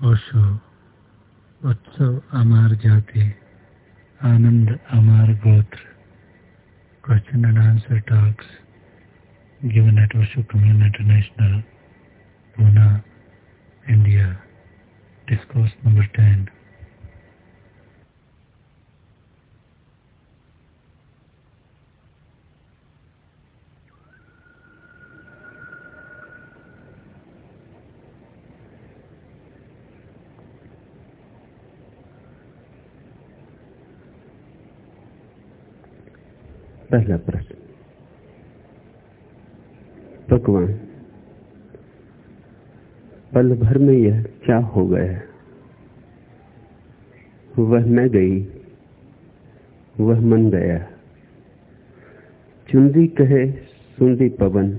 ओशो उत्सव अमार जाति, Anand Amar Gotra question and answer talks given at Osho Commune International Poona India discourse number ten पहला प्रश्न। भगवान, पल भर में यह क्या हो गया? वह न गई, वह मन गया। चुंदी कहे, सुंदी पवन।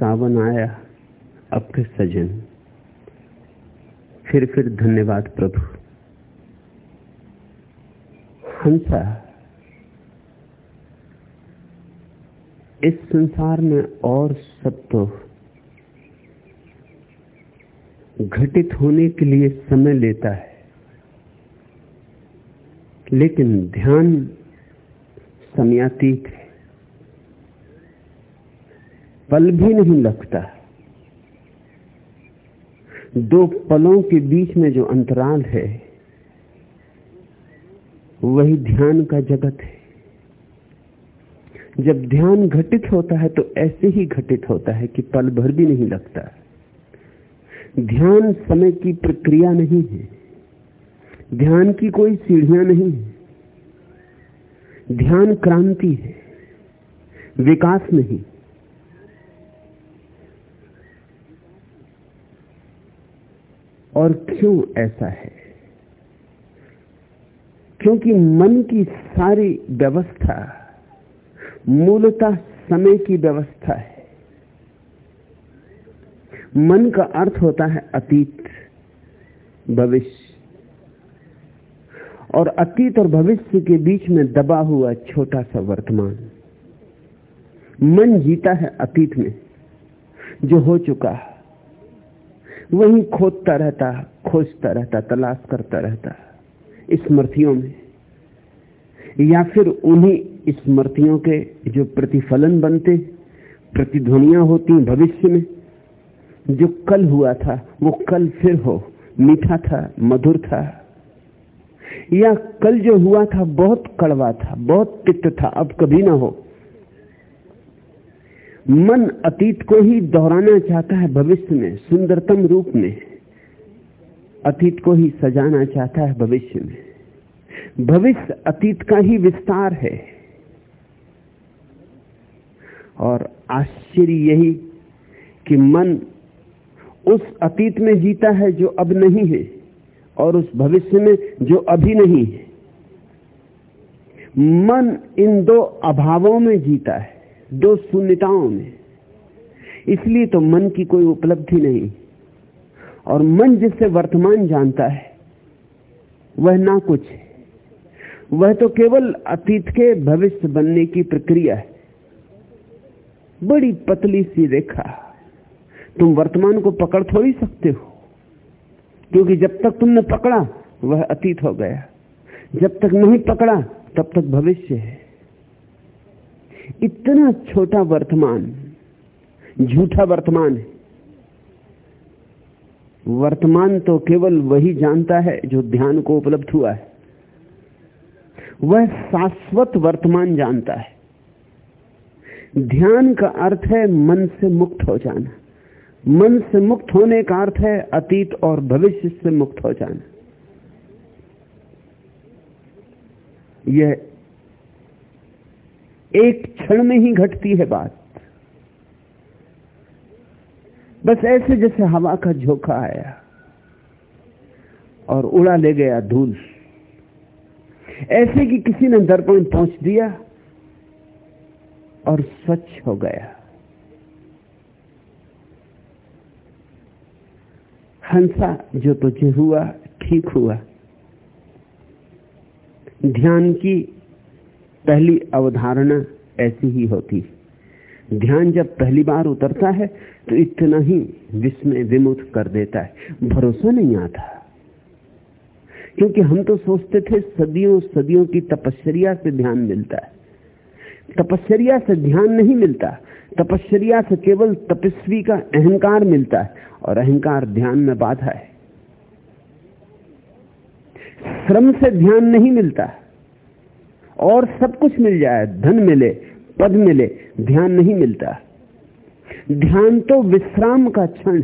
सावन आया, अब के सजन। फिर फिर धन्यवाद प्रभु। हंसा इस संसार में और सब तो घटित होने के लिए समय लेता है। लेकिन ध्यान समयातीत है। पल भी नहीं लगता। दो पलों के बीच में जो अंतराल है, वही ध्यान का जगत है। जब ध्यान घटित होता है तो ऐसे ही घटित होता है कि पल भर भी नहीं लगता। ध्यान समय की प्रक्रिया नहीं है। ध्यान की कोई सीढ़ियाँ नहीं है। ध्यान क्रांति है। विकास नहीं। और क्यों ऐसा है? क्योंकि मन की सारी व्यवस्था मूलतः समय की व्यवस्था है। मन का अर्थ होता है अतीत, भविष्य। और अतीत और भविष्य के बीच में दबा हुआ छोटा सा वर्तमान। मन जीता है अतीत में, जो हो चुका वही खोदता रहता, खोजता रहता, तलाश करता रहता, स्मृतियों में। या फिर उन्हीं स्मृतियों के जो प्रतिफलन बनते, प्रतिध्वनियाँ होती भविष्य में, जो कल हुआ था, वो कल फिर हो, मीठा था, मधुर था। या कल जो हुआ था, बहुत कड़वा था, बहुत तिक्त था, अब कभी ना हो। मन अतीत को ही दोहराना चाहता है भविष्य में, सुंदरतम रूप में। अतीत को ही सजाना चाहता है भविष्य में। भविष्य अतीत का ही विस्तार है। और आश्चर्य यही कि मन उस अतीत में जीता है जो अब नहीं है, और उस भविष्य में जो अभी नहीं है। मन इन दो अभावों में जीता है, दो शून्यताओं में। इसलिए तो मन की कोई उपलब्धि नहीं, और मन जिससे वर्तमान जानता है, वह ना कुछ है। वह तो केवल अतीत के भविष्य बनने की प्रक्रिया है। बड़ी पतली सी रेखा। तुम वर्तमान को पकड़ थोड़ी सकते हो। क्योंकि जब तक तुमने पकड़ा, वह अतीत हो गया। जब तक नहीं पकड़ा, तब तक भविष्य है। इतना छोटा वर्तमान, झूठा वर्तमान है। वर्तमान तो केवल वही जानता है जो ध्यान को उपलब्ध हुआ है। वह शाश्वत वर्तमान जानता है। ध्यान का अर्थ है मन से मुक्त हो जाना। मन से मुक्त होने का अर्थ है अतीत और भविष्य से मुक्त हो जाना। यह एक क्षण में ही घटती है बात। बस ऐसे जैसे हवा का झोंका आया और उड़ा ले गया धूल। ऐसे कि किसी ने दर्पण पहुँच दिया और स्वच्छ हो गया। हंसा जो तुझे हुआ, ठीक हुआ। ध्यान की पहली अवधारणा ऐसी ही होती। ध्यान जब पहली बार उतरता है तो इतना ही विस्मय विमुख कर देता है। भरोसा नहीं आता। क्योंकि हम तो सोचते थे सदियों सदियों की तपस्या से ध्यान मिलता है। तपस्या से ध्यान नहीं मिलता। तपस्या से केवल तपस्वी का अहंकार मिलता है और अहंकार ध्यान में बाधा है। श्रम से ध्यान नहीं मिलता। और सब कुछ मिल जाए, धन मिले, पद मिले, ध्यान नहीं मिलता। ध्यान तो विश्राम का क्षण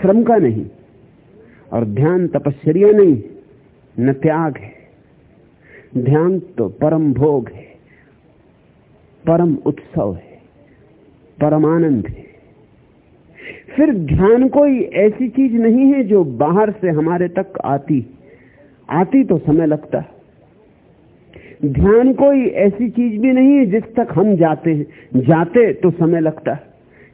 श्रम का नहीं। और ध्यान तपस्या नहीं न त्याग है। ध्यान तो परम भोग है। परम उत्सव है। परम आनंद है। फिर ध्यान कोई ऐसी चीज़ नहीं है जो बाहर से हमारे तक आती। आती तो समय लगता ध्यान कोई ऐसी चीज़ भी नहीं है जिस तक हम जाते हैं। जाते तो समय लगता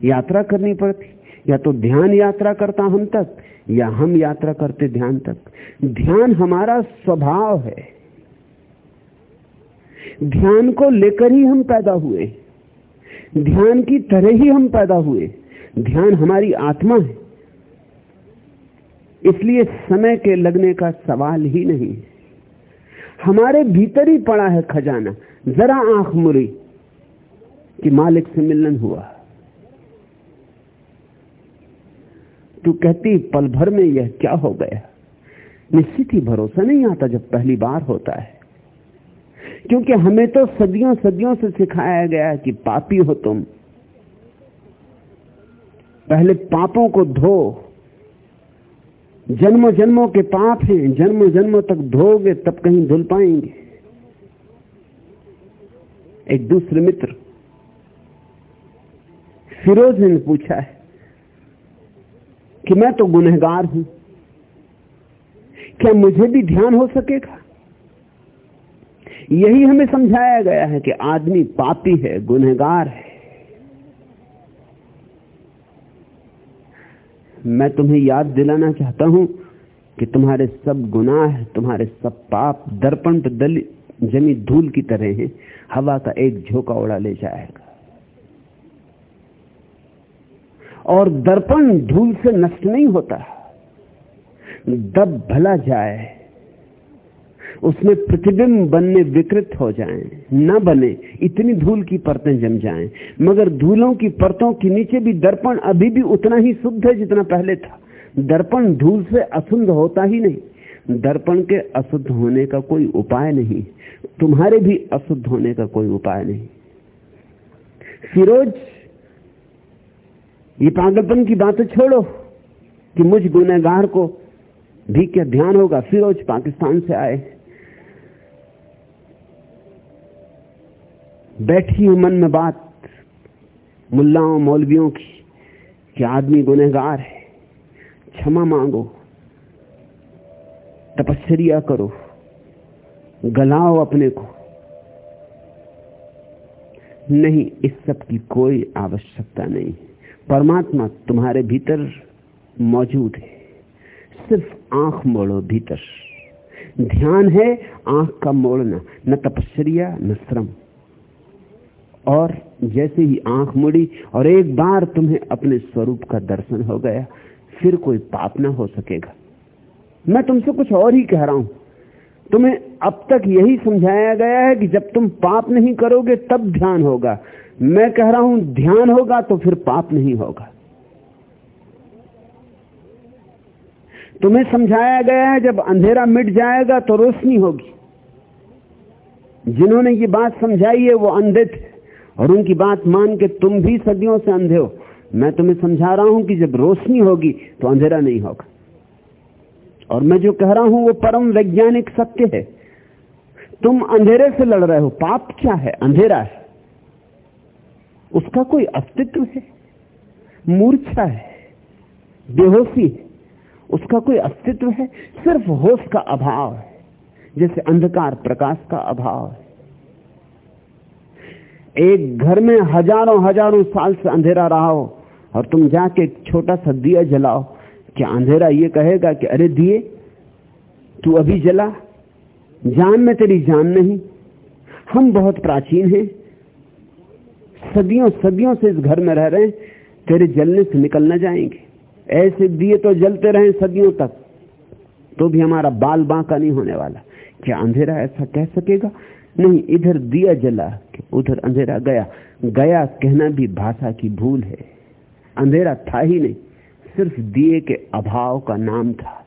यात्रा करनी पड़ती। या तो ध्यान यात्रा करता हम तक या हम यात्रा करते ध्यान तक ध्यान हमारा स्वभाव है। ध्यान को लेकर ही हम पैदा हुए। ध्यान की तरह ही हम पैदा हुए। ध्यान हमारी आत्मा है। इसलिए समय के लगने का सवाल ही नहीं। हमारे भीतर ही पड़ा है खजाना। जरा आँख मुरी कि मालिक से मिलन हुआ। तू कहती, पल भर में यह क्या हो गया? निश्चित ही भरोसा नहीं आता जब पहली बार होता है। क्योंकि हमें तो सदियों सदियों से सिखाया गया है कि पापी हो तुम। पहले पापों को धो। जन्मों जन्मों के पाप हैं, जन्मों जन्मों तक धोगे, तब कहीं धुल पाएँगे। एक दूसरे मित्र। फिरोज ने पूछा है कि मैं तो गुनहगार हूँ। क्या मुझे भी ध्यान हो सकेगा? यही हमें समझाया गया है कि आदमी पापी है, गुनहगार है। मैं तुम्हें याद दिलाना चाहता हूँ कि तुम्हारे सब गुनाह तुम्हारे सब पाप दर्पण पर दल जमी धूल की तरह हैं। हवा का एक झोंका उड़ा ले जाएगा। और दर्पण धूल से नष्ट नहीं होता। दब भला जाए उसमें प्रतिबिंब बनने विकृत हो जाएँ, न बने इतनी धूल की परतें जम जाएँ, मगर धूलों की परतों के नीचे भी दर्पण अभी भी उतना ही शुद्ध है जितना पहले था। दर्पण धूल से अशुद्ध होता ही नहीं। दर्पण के अशुद्ध होने का कोई उपाय नहीं। तुम्हारे भी अशुद्ध होने का कोई उपाय नहीं। फिरोज ये पागलपन की बातें छोड़ो कि मुझ गुनहगार को भी क्या ध्यान होगा? फिरोज पाकिस्तान से आए। बैठी हूँ मन में बात मुल्लाओं मौलवियों की कि आदमी गुनहगार है। क्षमा मांगो, तपस्या करो, गलाओ अपने को। नहीं, इस सब की कोई आवश्यकता नहीं। परमात्मा तुम्हारे भीतर मौजूद है। सिर्फ़ आँख मोड़ो भीतर। ध्यान है, आँख का मोड़ना। न तपस्या, न श्रम। और जैसे ही आँख मुड़ी और एक बार तुम्हें अपने स्वरूप का दर्शन हो गया, फिर कोई पाप ना हो सकेगा। मैं तुमसे कुछ और ही कह रहा हूँ। तुम्हें अब तक यही समझाया गया है कि जब तुम पाप नहीं करोगे, तब ध्यान होगा। मैं कह रहा हूँ, ध्यान होगा तो फिर पाप नहीं होगा। तुम्हें समझाया गया है, जब अंधेरा मिट जाएगा तो रोशनी होगी। जिन्होंने ये बात समझाई है, वो अंधे थे और उनकी बात मान के तुम भी सदियों से अंधे हो। मैं तुम्हें समझा रहा हूँ कि जब रोशनी होगी तो अंधेरा नहीं होगा। और मैं जो कह रहा हूँ, वो परम वैज्ञानिक सत्य है। तुम अंधेरे से लड़ रहे हो, पाप क्या है? अंधेरा है। उसका कोई अस्तित्व है? मूर्छा है? बेहोशी है? उसका कोई अस्तित्व है? सिर्फ़ होश का अभाव है, जैसे अंधकार प्रकाश का अभाव है। एक घर में हज़ारों हज़ारों साल से अंधेरा रहा हो और तुम जाके एक छोटा सा दिया जलाओ, क्या अंधेरा ये कहेगा कि अरे दिए, तू अभी जला? जान में तेरी जान नहीं। हम बहुत प्राचीन हैं। सदियों सदियों से इस घर में रह रहे हैं, तेरे जलने से निकल ना जाएँगे। ऐसे दिए तो जलते रहे सदियों तक तो भी हमारा बाल बांका नहीं होने वाला। क्या अंधेरा ऐसा कह सकेगा? नहीं, इधर दिया जला उधर अंधेरा गया। गया कहना भी भाषा की भूल है। अंधेरा था ही नहीं, सिर्फ़ दिए के अभाव का नाम था।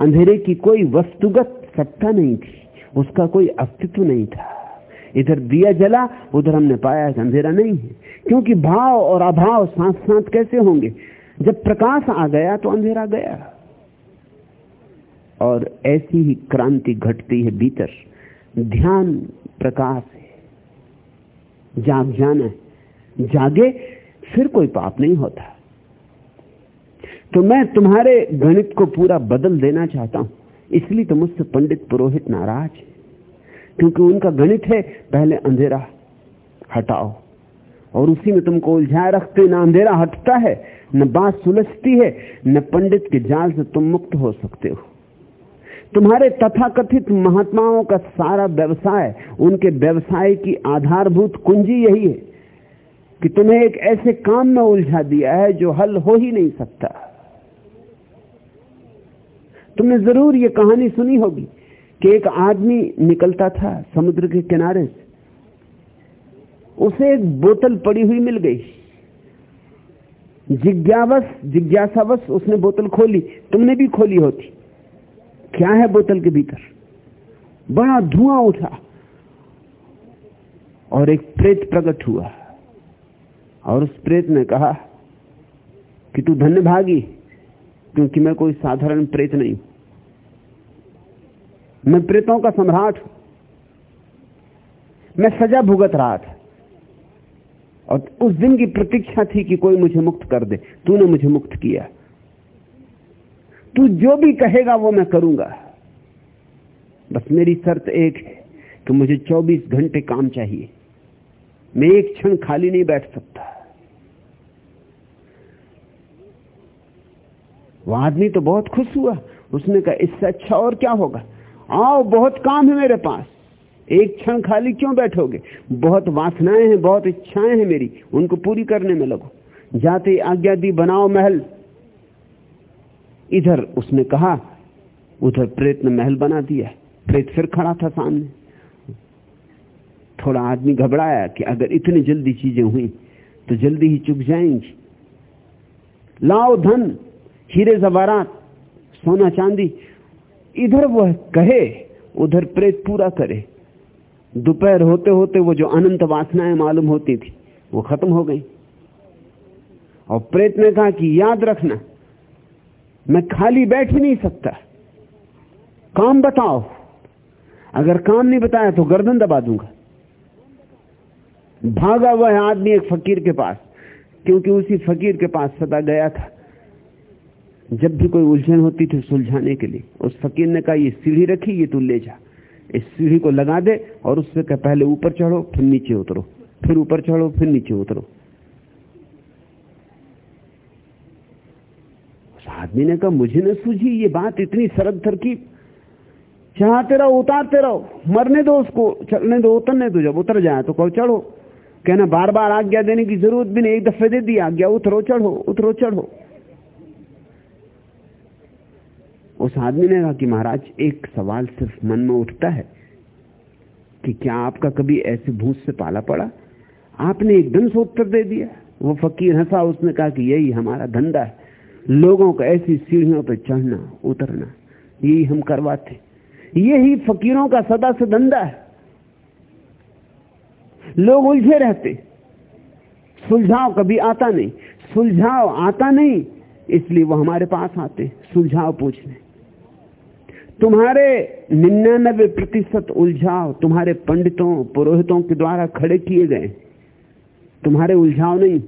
अंधेरे की कोई वस्तुगत सत्ता नहीं थी, उसका कोई अस्तित्व नहीं था। इधर दिया जला, उधर हमने पाया अंधेरा नहीं है। क्योंकि भाव और अभाव साथ साथ कैसे होंगे? जब प्रकाश आ गया तो अंधेरा गया। और ऐसी ही क्रांति घटती है भीतर। ध्यान प्रकाश है। जाग जाना है। जागे, फिर कोई पाप नहीं होता। तो मैं तुम्हारे गणित को पूरा बदल देना चाहता हूँ। इसलिए तो मुझसे पंडित पुरोहित नाराज़ है। क्योंकि उनका गणित है, पहले अंधेरा हटाओ। और उसी में तुमको उलझाए रखते, ना अंधेरा हटता है, न बात सुलझती है, न पंडित के जाल से तुम मुक्त हो सकते हो। तुम्हारे तथाकथित महात्माओं का सारा व्यवसाय, उनके व्यवसाय की आधारभूत कुंजी यही है कि तुम्हें एक ऐसे काम में उलझा दिया है जो हल हो ही नहीं सकता। तुमने ज़रूर ये कहानी सुनी होगी कि एक आदमी निकलता था समुद्र के किनारे से, उसे एक बोतल पड़ी हुई मिल गई। जिज्ञावश, जिज्ञासावश उसने बोतल खोली। तुमने भी खोली होती। क्या है बोतल के भीतर? बड़ा धुआँ उठा और एक प्रेत प्रकट हुआ। और उस प्रेत ने कहा कि तू धन्य भागी, क्योंकि मैं कोई साधारण प्रेत नहीं हूँ। मैं प्रेतों का सम्राट हूँ। मैं सजा भुगत रहा था। और उस दिन की प्रतीक्षा थी कि कोई मुझे मुक्त कर दे। तूने मुझे मुक्त किया। तू जो भी कहेगा वो मैं करूँगा। बस मेरी शर्त एक है कि मुझे 24 घंटे काम चाहिए। मैं एक क्षण खाली नहीं बैठ सकता। वो आदमी तो बहुत खुश हुआ। उसने कहा, इससे अच्छा और क्या होगा? आओ, बहुत काम है मेरे पास। एक क्षण खाली क्यों बैठोगे? बहुत वासनाएँ हैं, बहुत इच्छाएँ हैं मेरी। उनको पूरी करने में लगो। जाते आज्ञा दी बनाओ महल। इधर उसने कहा, उधर प्रेत ने महल बना दिया। प्रेत फिर खड़ा था सामने। थोड़ा आदमी घबराया कि अगर इतनी जल्दी चीज़ें हुई तो जल्दी ही चुक जाएँगी। लाओ धन, हीरे जवारात सोना चांदी। इधर वह कहे, उधर प्रेत पूरा करे। दोपहर होते होते वो जो अनंत वासनाएँ मालूम होती थी, वो खत्म हो गई। और प्रेत ने कहा कि याद रखना, मैं खाली बैठ ही नहीं सकता। काम बताओ। अगर काम नहीं बताया तो गर्दन दबा दूँगा। भागा वह आदमी एक फकीर के पास, क्योंकि उसी फकीर के पास सदा गया था। जब भी कोई उलझन होती थी सुलझाने के लिए। उस फकीर ने कहा, ये सीढ़ी रखी, ये तू ले जा। इस सीढ़ी को लगा दे और उससे कह, पहले ऊपर चढ़ो, फिर नीचे उतरो। फिर ऊपर चढ़ो, फिर नीचे उतरो। आदमी ने कहा, मुझे न सूझी, ये बात इतनी सरल तरकीब चढ़ाते रहो उतारते रहो, मरने दो उसको चढ़ने दो, उतरने दो। जब उतर जाए तो कहो, चढ़ो। कहना बार बार आज्ञा देने की ज़रूरत भी नहीं। एक दफे दे दी, आज्ञा, उतरो, चढ़ो उतरो, चढ़ो। उस आदमी ने कहा कि महाराज, एक सवाल सिर्फ़ मन में उठता है कि क्या आपका कभी ऐसे भूत से पाला पड़ा? आपने एकदम से उत्तर दे दिया। वो फकीर हंसा, उसने कहा कि यही हमारा धंधा है। लोगों को ऐसी सीढ़ियों पर चढ़ना, उतरना, यही हम करवाते। यही फकीरों का सदा से धंधा है। लोग उलझे रहते। सुलझाव कभी आता नहीं। सुलझाव आता नहीं, इसलिए वो हमारे पास आते, सुलझाव पूछने। तुम्हारे निन्यानबे प्रतिशत उलझाव तुम्हारे पंडितों, पुरोहितों के द्वारा खड़े किए गए। तुम्हारे उलझाव नहीं,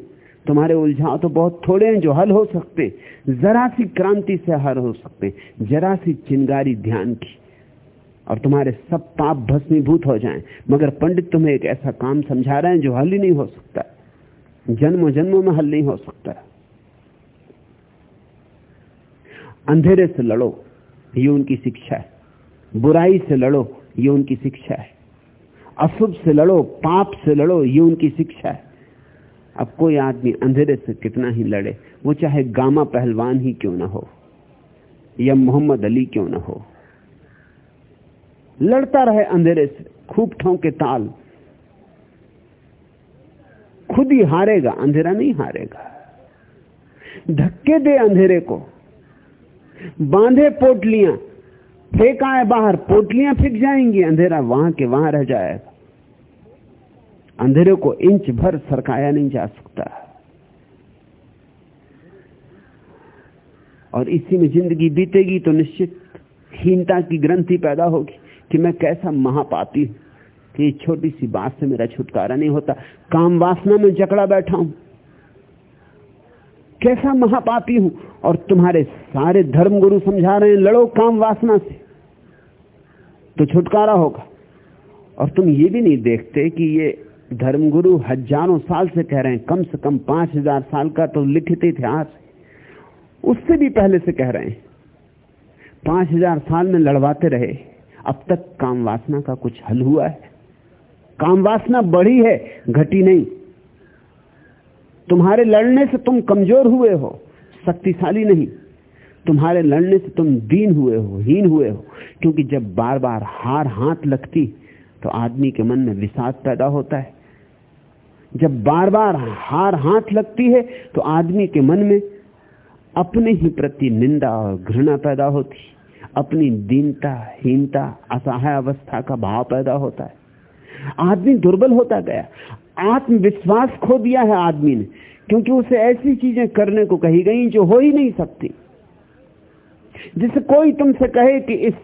तुम्हारे उलझाव तो बहुत थोड़े हैं जो हल हो सकते जरा सी क्रांति से हल हो सकते जरा सी चिंगारी ध्यान की और तुम्हारे सब पाप भस्मीभूत हो जाएँ। मगर पंडित तुम्हें एक ऐसा काम समझा रहे हैं जो हल ही नहीं हो सकता। जन्मों जन्मों में हल नहीं हो सकता। अंधेरे से लड़ो। ये उनकी शिक्षा है। बुराई से लड़ो, ये उनकी शिक्षा है। अशुभ से लड़ो, पाप से लड़ो, ये उनकी शिक्षा है। अब कोई आदमी अंधेरे से कितना ही लड़े, वो चाहे गामा पहलवान ही क्यों ना हो, या मोहम्मद अली क्यों ना हो। लड़ता रहे अंधेरे से, खूब ठोंके ताल। खुद ही हारेगा, अंधेरा नहीं हारेगा। धक्के दे अंधेरे को बांधे पोटलियाँ। फेंका है बाहर, पोटलियाँ फेंक जाएँगी, अंधेरा वहाँ के वहाँ रह जाएगा अंधेरे को इंच भर सरकाया नहीं जा सकता। और इसी में ज़िंदगी बीतेगी तो निश्चित हीनता की ग्रंथि पैदा होगी कि मैं कैसा महापापी हूँ, कि छोटी सी बात से मेरा छुटकारा नहीं होता। काम वासना में जकड़ा बैठा हूँ। कैसा महापापी हूँ? और तुम्हारे सारे धर्म गुरु समझा रहे हैं, लड़ो काम वासना से। तो छुटकारा होगा। और तुम ये भी नहीं देखते कि ये धर्मगुरु हज़ारों साल से कह रहे हैं, कम से कम पाँच हज़ार साल का तो लिखित इतिहास उससे भी पहले से कह रहे हैं, पाँच हज़ार साल में लड़वाते रहे, अब तक काम वासना का कुछ हल हुआ है। काम वासना बढ़ी है, घटी नहीं। तुम्हारे लड़ने से तुम कमज़ोर हुए हो, शक्तिशाली नहीं। तुम्हारे लड़ने से तुम दीन हुए हो, हीन हुए हो, क्योंकि जब बार बार हार हाथ लगती तो आदमी के मन में विषाद पैदा होता है। जब बार बार हार हाथ लगती है तो आदमी के मन में अपने ही प्रति निंदा और घृणा पैदा होती। अपनी दीनता, हीनता, असहाय अवस्था का भाव पैदा होता है। आदमी दुर्बल होता गया। आत्मविश्वास खो दिया है आदमी ने, क्योंकि उसे ऐसी चीज़ें करने को कही गई जो हो ही नहीं सकती। जिसे कोई तुमसे कहे कि इस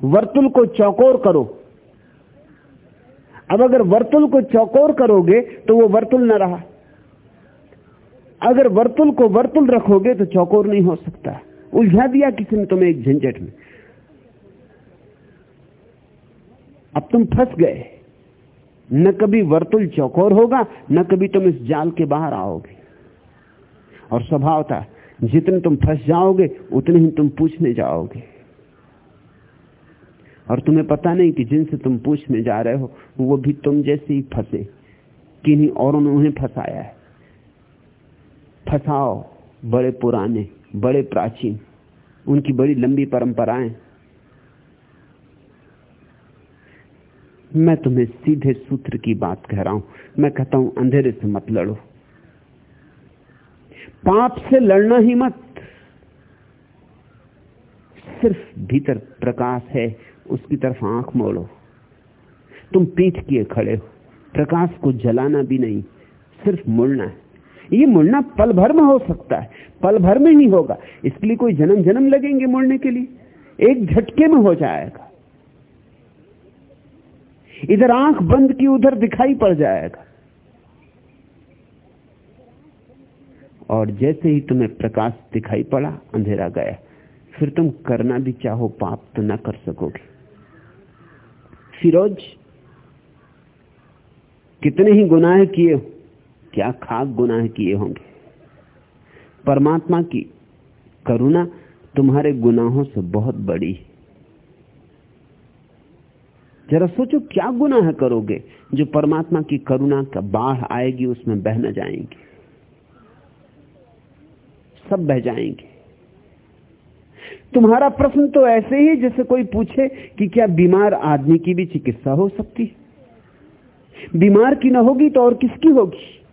वर्तुल को चौकोर करो। अब अगर वर्तुल को चौकोर करोगे तो वो वर्तुल न रहा। अगर वर्तुल को वर्तुल रखोगे तो चौकोर नहीं हो सकता। उलझा दिया किसी ने तुम्हें एक झंझट में। अब तुम फंस गए। न कभी वर्तुल चौकोर होगा, न कभी तुम इस जाल के बाहर आओगे। और स्वभाव था, जितने तुम फंस जाओगे, उतने ही तुम पूछने जाओगे। और तुम्हें पता नहीं कि जिनसे तुम पूछने जा रहे हो, वो भी तुम जैसे ही फंसे। किन्हीं औरों ने उन्हें फंसाया है। फंसाओ, बड़े पुराने, बड़े प्राचीन, उनकी बड़ी लंबी परंपराएँ। मैं तुम्हें सीधे सूत्र की बात कह रहा हूँ। मैं कहता हूँ, अंधेरे से मत लड़ो। पाप से लड़ना ही मत। सिर्फ़ भीतर प्रकाश है, उसकी तरफ़ आँख मोड़ो। तुम पीठ किए खड़े हो, प्रकाश को जलाना भी नहीं, सिर्फ़ मुड़ना है। ये मुड़ना पल भर में हो सकता है, पल भर में ही होगा। इसके लिए कोई जन्म जन्म लगेंगे मुड़ने के लिए। एक झटके में हो जाएगा। इधर आँख बंद की उधर दिखाई पड़ जाएगा। और जैसे ही तुम्हें प्रकाश दिखाई पड़ा, अंधेरा गया। फिर तुम करना भी चाहो, पाप तो ना कर सकोगे। फिरोज, कितने ही गुनाह किए क्या खाक गुनाह किए होंगे? परमात्मा की करुणा तुम्हारे गुनाहों से बहुत बड़ी है। जरा सोचो क्या गुनाह करोगे? जो परमात्मा की करुणा का बाढ़ आएगी, उसमें बह न जाएँगे। सब बह जाएँगे। तुम्हारा प्रश्न तो ऐसे ही, जैसे कोई पूछे कि क्या बीमार आदमी की भी चिकित्सा हो सकती बीमार की ना होगी तो और किसकी होगी?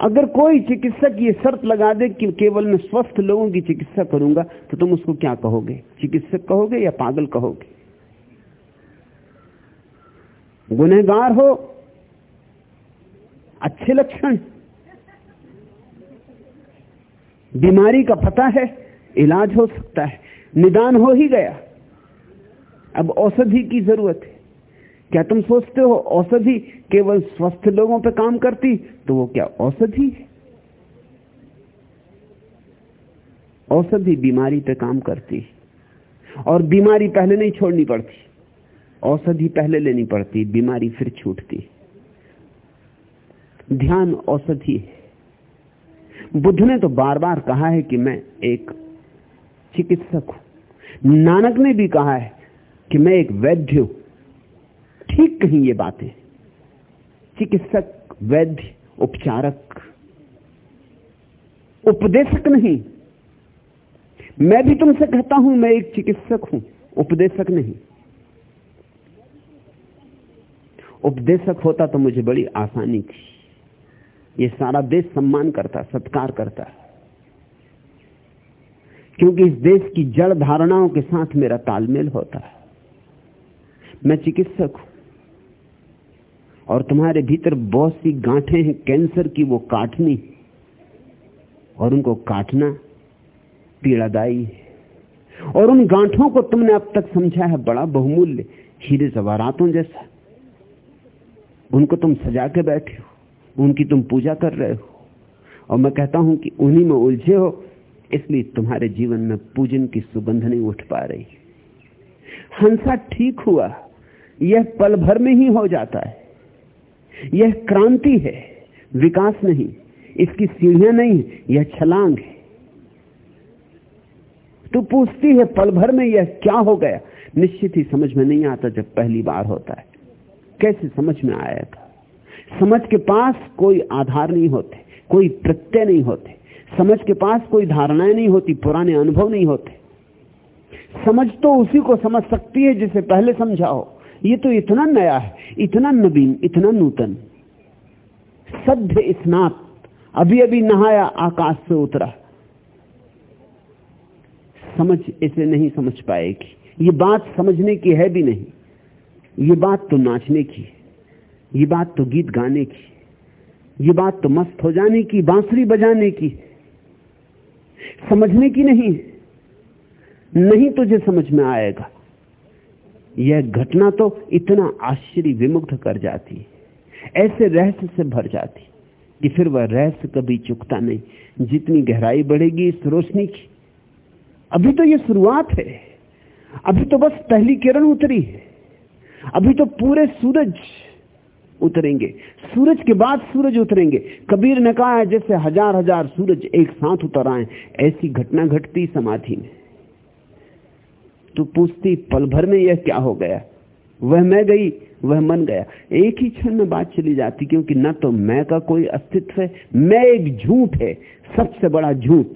अगर कोई चिकित्सक ये शर्त लगा दे कि केवल मैं स्वस्थ लोगों की चिकित्सा करूँगा तो तुम उसको क्या कहोगे? चिकित्सक कहोगे या पागल कहोगे? गुनहगार हो। अच्छे लक्षण। बीमारी का पता है, इलाज हो सकता है। निदान हो ही गया। अब औषधि की ज़रूरत है। क्या तुम सोचते हो औषधि केवल स्वस्थ लोगों पर काम करती? तो वो क्या औषधि है? औषधि बीमारी पे काम करती और बीमारी पहले नहीं छोड़नी पड़ती। औषधि पहले लेनी पड़ती, बीमारी फिर छूटती। ध्यान औषधि है। बुद्ध ने तो बार बार कहा है कि मैं एक चिकित्सक हूँ। नानक ने भी कहा है कि मैं एक वैद्य हूँ। ठीक कहीं ये बातें चिकित्सक, वैद्य, उपचारक, उपदेशक नहीं। मैं भी तुमसे कहता हूँ, मैं एक चिकित्सक हूँ, उपदेशक नहीं। उपदेशक होता तो मुझे बड़ी आसानी थी। ये सारा देश सम्मान करता, सत्कार करता। क्योंकि इस देश की जड़ धारणाओं के साथ मेरा तालमेल होता। है मैं चिकित्सक हूँ। और तुम्हारे भीतर बहुत सी गांठें हैं, कैंसर की वो काटनी और उनको काटना पीड़ादायी है। और उन गांठों को तुमने अब तक समझा है, बड़ा बहुमूल्य, हीरे जवारातों जैसा। उनको तुम सजा के बैठे हो, उनकी तुम पूजा कर रहे हो। और मैं कहता हूँ कि उन्हीं में उलझे हो, इसलिए तुम्हारे जीवन में पूजन की सुगंध नहीं उठ पा रही। हंसा ठीक हुआ, यह पल भर में ही हो जाता है। यह क्रांति है, विकास नहीं, इसकी सीढ़ियाँ नहीं, यह छलांग है। तू पूछती है, पल भर में यह क्या हो गया? निश्चित ही समझ में नहीं आता जब पहली बार होता है। कैसे समझ में आया था? समझ के पास कोई आधार नहीं होते, कोई प्रत्यय नहीं होते। समझ के पास कोई धारणाएँ नहीं होती, पुराने अनुभव नहीं होते। समझ तो उसी को समझ सकती है जिसे पहले समझाओ ये तो इतना नया है, इतना नवीन, इतना नूतन। सभ्य स्नात, अभी अभी नहाया, आकाश से उतरा। समझ इसे नहीं समझ पाएगी। ये बात समझने की है भी नहीं। ये बात तो नाचने की ये बात तो गीत गाने की ये बात तो मस्त हो जाने की, बांसुरी बजाने की समझने की नहीं नहीं तुझे समझ में आएगा। यह घटना तो इतना आश्चर्य विमुग्ध कर जाती ऐसे रहस्य से भर जाती कि फिर वह रहस्य कभी चुकता नहीं। जितनी गहराई बढ़ेगी इस रोशनी की। अभी तो यह शुरुआत है। अभी तो बस पहली किरण उतरी है। अभी तो पूरे सूरज उतरेंगे। सूरज के बाद सूरज उतरेंगे। कबीर ने कहा है जैसे हज़ार हज़ार सूरज एक साथ उतर आए, ऐसी घटना घटती समाधि में। तो पूछती, पल भर में यह क्या हो गया? वह मैं गई, वह मन गया। एक ही क्षण में बात चली जाती, क्योंकि न तो मैं का कोई अस्तित्व है, मैं एक झूठ है, सबसे बड़ा झूठ।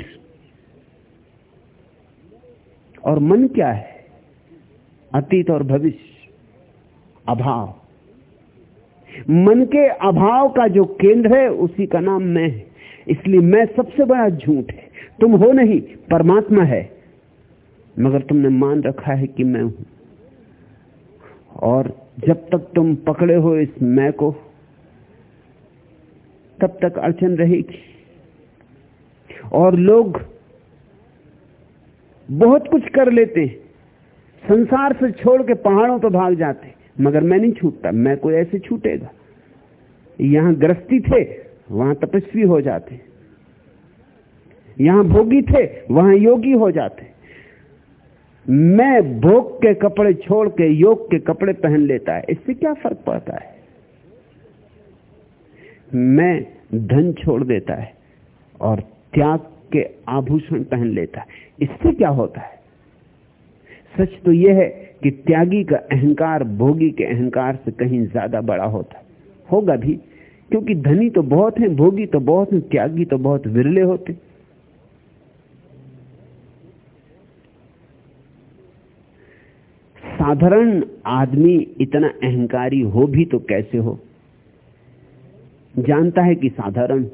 और मन क्या है? अतीत और भविष्य, अभाव। मन के अभाव का जो केंद्र है, उसी का नाम मैं है। इसलिए मैं सबसे बड़ा झूठ है। तुम हो नहीं, परमात्मा है। मगर तुमने मान रखा है कि मैं हूँ। और जब तक तुम पकड़े हो इस मैं को, तब तक अड़चन रहेगी। और लोग बहुत कुछ कर लेते संसार से छोड़ के पहाड़ों पर भाग जाते मगर मैं नहीं छूटता, मैं कोई ऐसे छूटेगा। यहाँ ग्रस्ती थे, वहाँ तपस्वी हो जाते। यहाँ भोगी थे, वहाँ योगी हो जाते। मैं भोग के कपड़े छोड़ के योग के कपड़े पहन लेता है, इससे क्या फ़र्क पड़ता है? मैं धन छोड़ देता है और त्याग के आभूषण पहन लेता है, इससे क्या होता है? सच तो यह है कि त्यागी का अहंकार भोगी के अहंकार से कहीं ज़्यादा बड़ा होता है। होगा भी, क्योंकि धनी तो बहुत हैं, भोगी तो बहुत हैं, त्यागी तो बहुत विरले होते साधारण आदमी इतना अहंकारी हो भी तो कैसे हो? जानता है कि साधारण।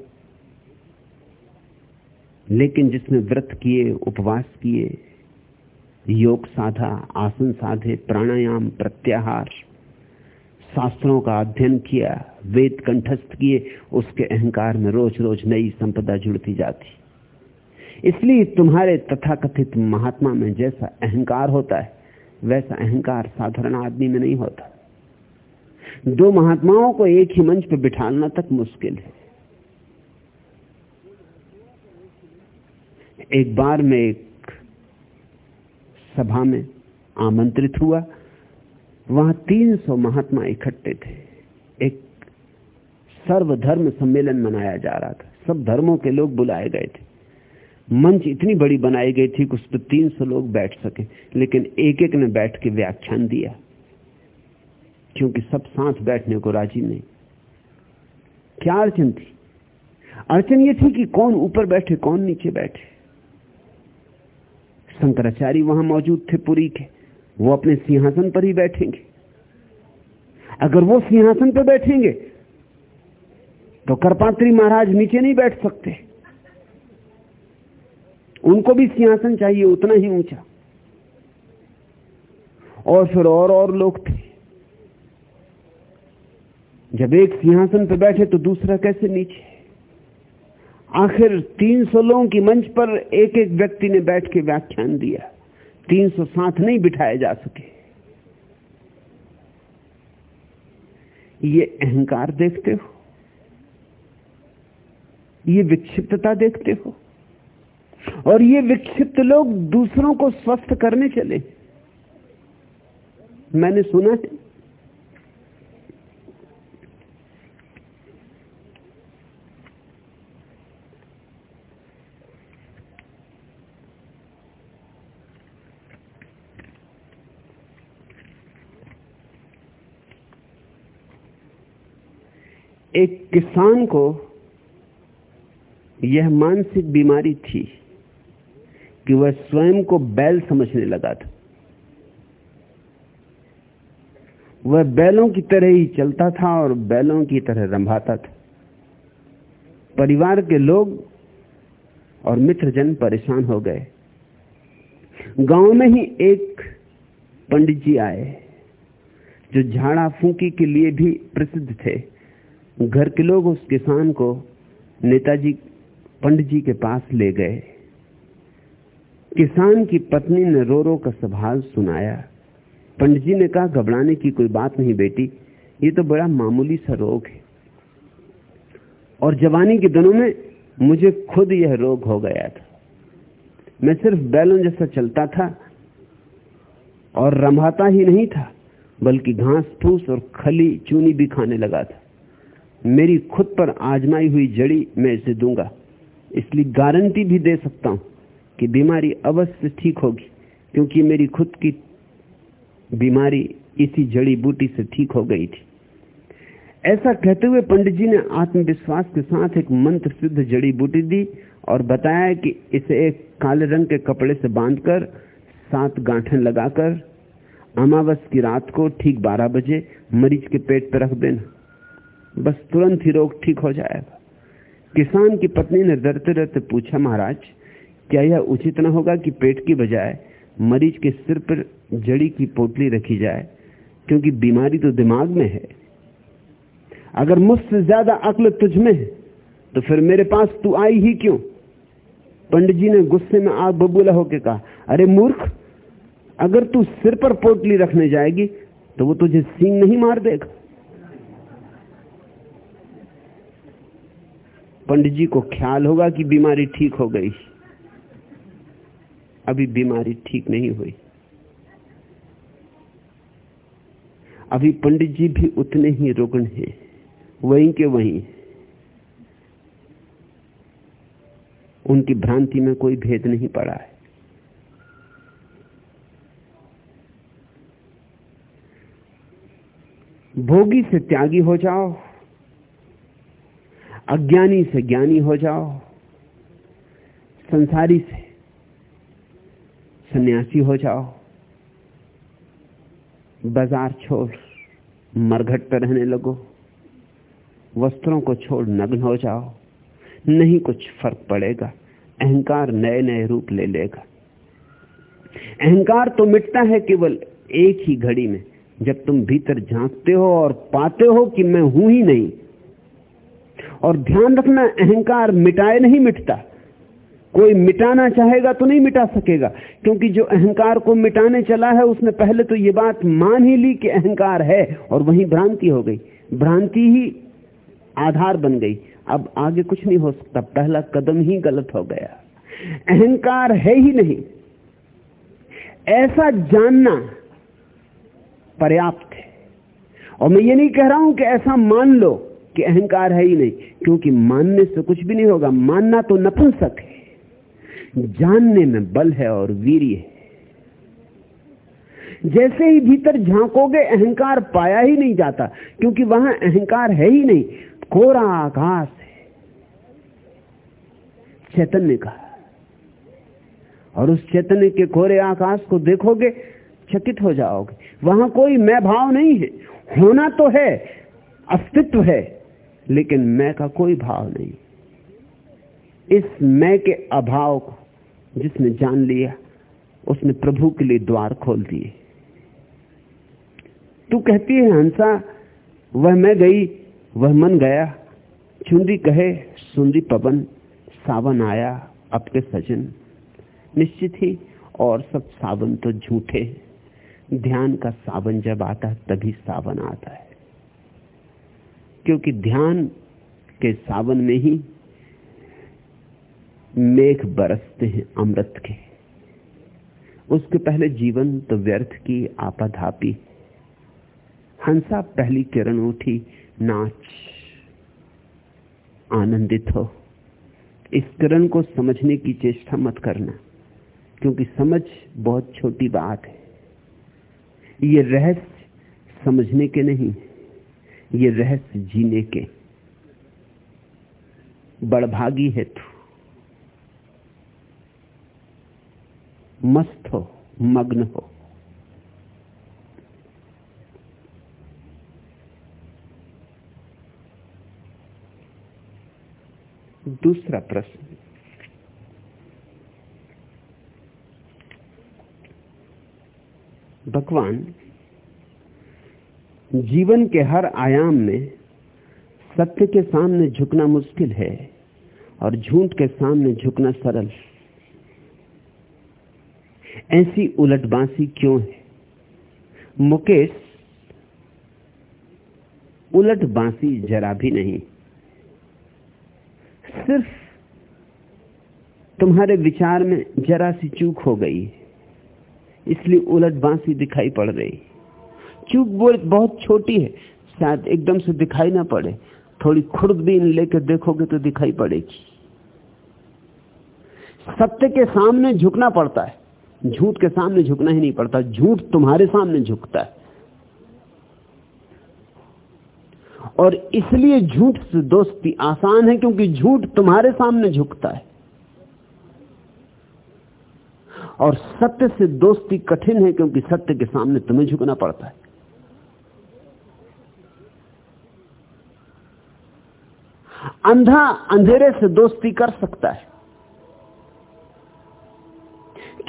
लेकिन जिसने व्रत किए, उपवास किए, योग साधा, आसन साधे, प्राणायाम, प्रत्याहार, शास्त्रों का अध्ययन किया, वेद कंठस्थ किए, उसके अहंकार में रोज रोज नई संपदा जुड़ती जाती। इसलिए तुम्हारे तथाकथित महात्मा में जैसा अहंकार होता है वैसा अहंकार साधारण आदमी में नहीं होता। दो महात्माओं को एक ही मंच पर बिठाना तक मुश्किल है। एक बार में एक सभा में आमंत्रित हुआ। वहाँ 300 महात्मा इकट्ठे थे। एक सर्वधर्म सम्मेलन मनाया जा रहा था। सब धर्मों के लोग बुलाए गए थे। मंच इतनी बड़ी बनाई गई थी कि उस पर तीन सौ लोग बैठ सके। लेकिन एक एक ने बैठ के व्याख्यान दिया। क्योंकि सब साथ बैठने को राज़ी नहीं। क्या अड़चन थी? अड़चन ये थी कि कौन ऊपर बैठे, कौन नीचे बैठे। शंकराचार्य वहाँ मौजूद थे पुरी के। वो अपने सिंहासन पर ही बैठेंगे। अगर वो सिंहासन पर बैठेंगे तो करपात्री महाराज नीचे नहीं बैठ सकते। उनको भी सिंहासन चाहिए, उतना ही ऊँचा। और फिर और और लोग थे। जब एक सिंहासन पर बैठे तो दूसरा कैसे नीचे? आखिर 300 लोगों की मंच पर एक एक व्यक्ति ने बैठ के व्याख्यान दिया। 300 साथ नहीं बिठाए जा सके। ये अहंकार देखते हो? ये विक्षिप्तता देखते हो? और ये विक्षिप्त लोग दूसरों को स्वस्थ करने चले। मैंने सुना है। एक किसान को यह मानसिक बीमारी थी। कि वह स्वयं को बैल समझने लगा था। वह बैलों की तरह ही चलता था और बैलों की तरह रंभाता था। परिवार के लोग और मित्रजन परेशान हो गए। गाँव में ही एक पंडित जी आए, जो झाड़ा फूकी के लिए भी प्रसिद्ध थे। घर के लोग उस किसान को नेताजी, पंडित जी के पास ले गए। किसान की पत्नी ने रो रो का सवाल सुनाया। पंडित जी ने कहा, घबराने की कोई बात नहीं बेटी, ये तो बड़ा मामूली सा रोग है। और जवानी के दिनों में मुझे खुद यह रोग हो गया था। मैं सिर्फ़ बैलों जैसा चलता था और रंभाता ही नहीं था, बल्कि घास फूस और खली चूनी भी खाने लगा था। मेरी खुद पर आजमाई हुई जड़ी मैं इसे दूँगा, इसलिए गारंटी भी दे सकता हूँ। कि बीमारी अवश्य ठीक होगी, क्योंकि मेरी खुद की बीमारी इसी जड़ी बूटी से ठीक हो गई थी। ऐसा कहते हुए पंडित जी ने आत्मविश्वास के साथ एक मंत्र सिद्ध जड़ी बूटी दी और बताया कि इसे एक काले रंग के कपड़े से बांधकर सात गांठें लगाकर अमावस की रात को ठीक बारह बजे मरीज़ के पेट पर रख देना। बस तुरंत ही रोग ठीक हो जाएगा। किसान की पत्नी ने डरते डरते पूछा, महाराज क्या यह उचित न होगा कि पेट की बजाय मरीज़ के सिर पर जड़ी की पोटली रखी जाए? क्योंकि बीमारी तो दिमाग में है। अगर मुझसे ज़्यादा अक्ल तुझ में है तो फिर मेरे पास तू आई ही क्यों? पंडित जी ने गुस्से में आग बबूला होकर कहा, अरे मूर्ख, अगर तू सिर पर पोटली रखने जाएगी तो वो तुझे सींग नहीं मार देगा। पंडित जी को ख्याल होगा कि बीमारी ठीक हो गई। अभी बीमारी ठीक नहीं हुई। अभी पंडित जी भी उतने ही रुग्ण हैं, वहीं के वहीं। उनकी भ्रांति में कोई भेद नहीं पड़ा है। भोगी से त्यागी हो जाओ, अज्ञानी से ज्ञानी हो जाओ, संसारी से सन्यासी हो जाओ। बाज़ार छोड़, मरघट पर रहने लगो। वस्त्रों को छोड़, नग्न हो जाओ। नहीं कुछ फ़र्क पड़ेगा, अहंकार नए नए रूप ले लेगा। अहंकार तो मिटता है केवल एक ही घड़ी में, जब तुम भीतर झांकते हो और पाते हो कि मैं हूँ ही नहीं। और ध्यान रखना, अहंकार मिटाए नहीं मिटता। कोई मिटाना चाहेगा तो नहीं मिटा सकेगा। क्योंकि जो अहंकार को मिटाने चला है, उसने पहले तो ये बात मान ही ली कि अहंकार है और वही भ्रांति हो गई। भ्रांति ही आधार बन गई। अब आगे कुछ नहीं हो सकता। पहला कदम ही गलत हो गया। अहंकार है ही नहीं। ऐसा जानना पर्याप्त है। और मैं ये नहीं कह रहा हूँ कि ऐसा मान लो कि अहंकार है ही नहीं। क्योंकि मानने से कुछ भी नहीं होगा। मानना तो नपुंसक है। जानने में बल है और वीर है। जैसे ही भीतर झांकोगे, अहंकार पाया ही नहीं जाता, क्योंकि वहाँ अहंकार है ही नहीं, कोरा आकाश है। चैतन्य का। और उस चैतन्य के कोरे आकाश को देखोगे, चकित हो जाओगे। वहाँ कोई मैं भाव नहीं है। होना तो है, अस्तित्व है, लेकिन मैं का कोई भाव नहीं। इस मैं के अभाव को जिसने जान लिया, उसने प्रभु के लिए द्वार खोल दिए। तू कहती है, हंसा, वह मैं गई, वह मन गया। चुंदी कहे, सुंदी पवन, सावन आया अब के सजन। निश्चित ही और सब सावन तो झूठे। ध्यान का सावन जब आता है, तभी सावन आता है। क्योंकि ध्यान के सावन में ही मेघ बरसते हैं अमृत के। उसके पहले जीवन तो व्यर्थ की आपाधापी हंसा पहली किरण उठी, नाच। आनंदित हो। इस किरण को समझने की चेष्टा मत करना, क्योंकि समझ बहुत छोटी बात है। ये रहस्य समझने के नहीं, ये रहस्य जीने के। बड़भागी है तू मस्त हो, मग्न हो। दूसरा प्रश्न। भगवान, जीवन के हर आयाम में सत्य के सामने झुकना मुश्किल है और झूठ के सामने झुकना सरल। ऐसी उलट उलटबांसी क्यों है? मुकेश उलट बांसी जरा भी नहीं। सिर्फ़ तुम्हारे विचार में जरा सी चूक हो गई इसलिए उलट बांसी दिखाई पड़ रही चूक वो बहुत छोटी है, शायद एकदम से दिखाई ना पड़े। थोड़ी खुर्दबीन लेकर देखोगे तो दिखाई पड़ेगी। सत्य के सामने झुकना पड़ता है। झूठ के सामने झुकना ही नहीं पड़ता। झूठ तुम्हारे सामने झुकता है। और इसलिए झूठ से दोस्ती आसान है, क्योंकि झूठ तुम्हारे सामने झुकता है। और सत्य से दोस्ती कठिन है, क्योंकि सत्य के सामने तुम्हें झुकना पड़ता है। अंधा अंधेरे से दोस्ती कर सकता है।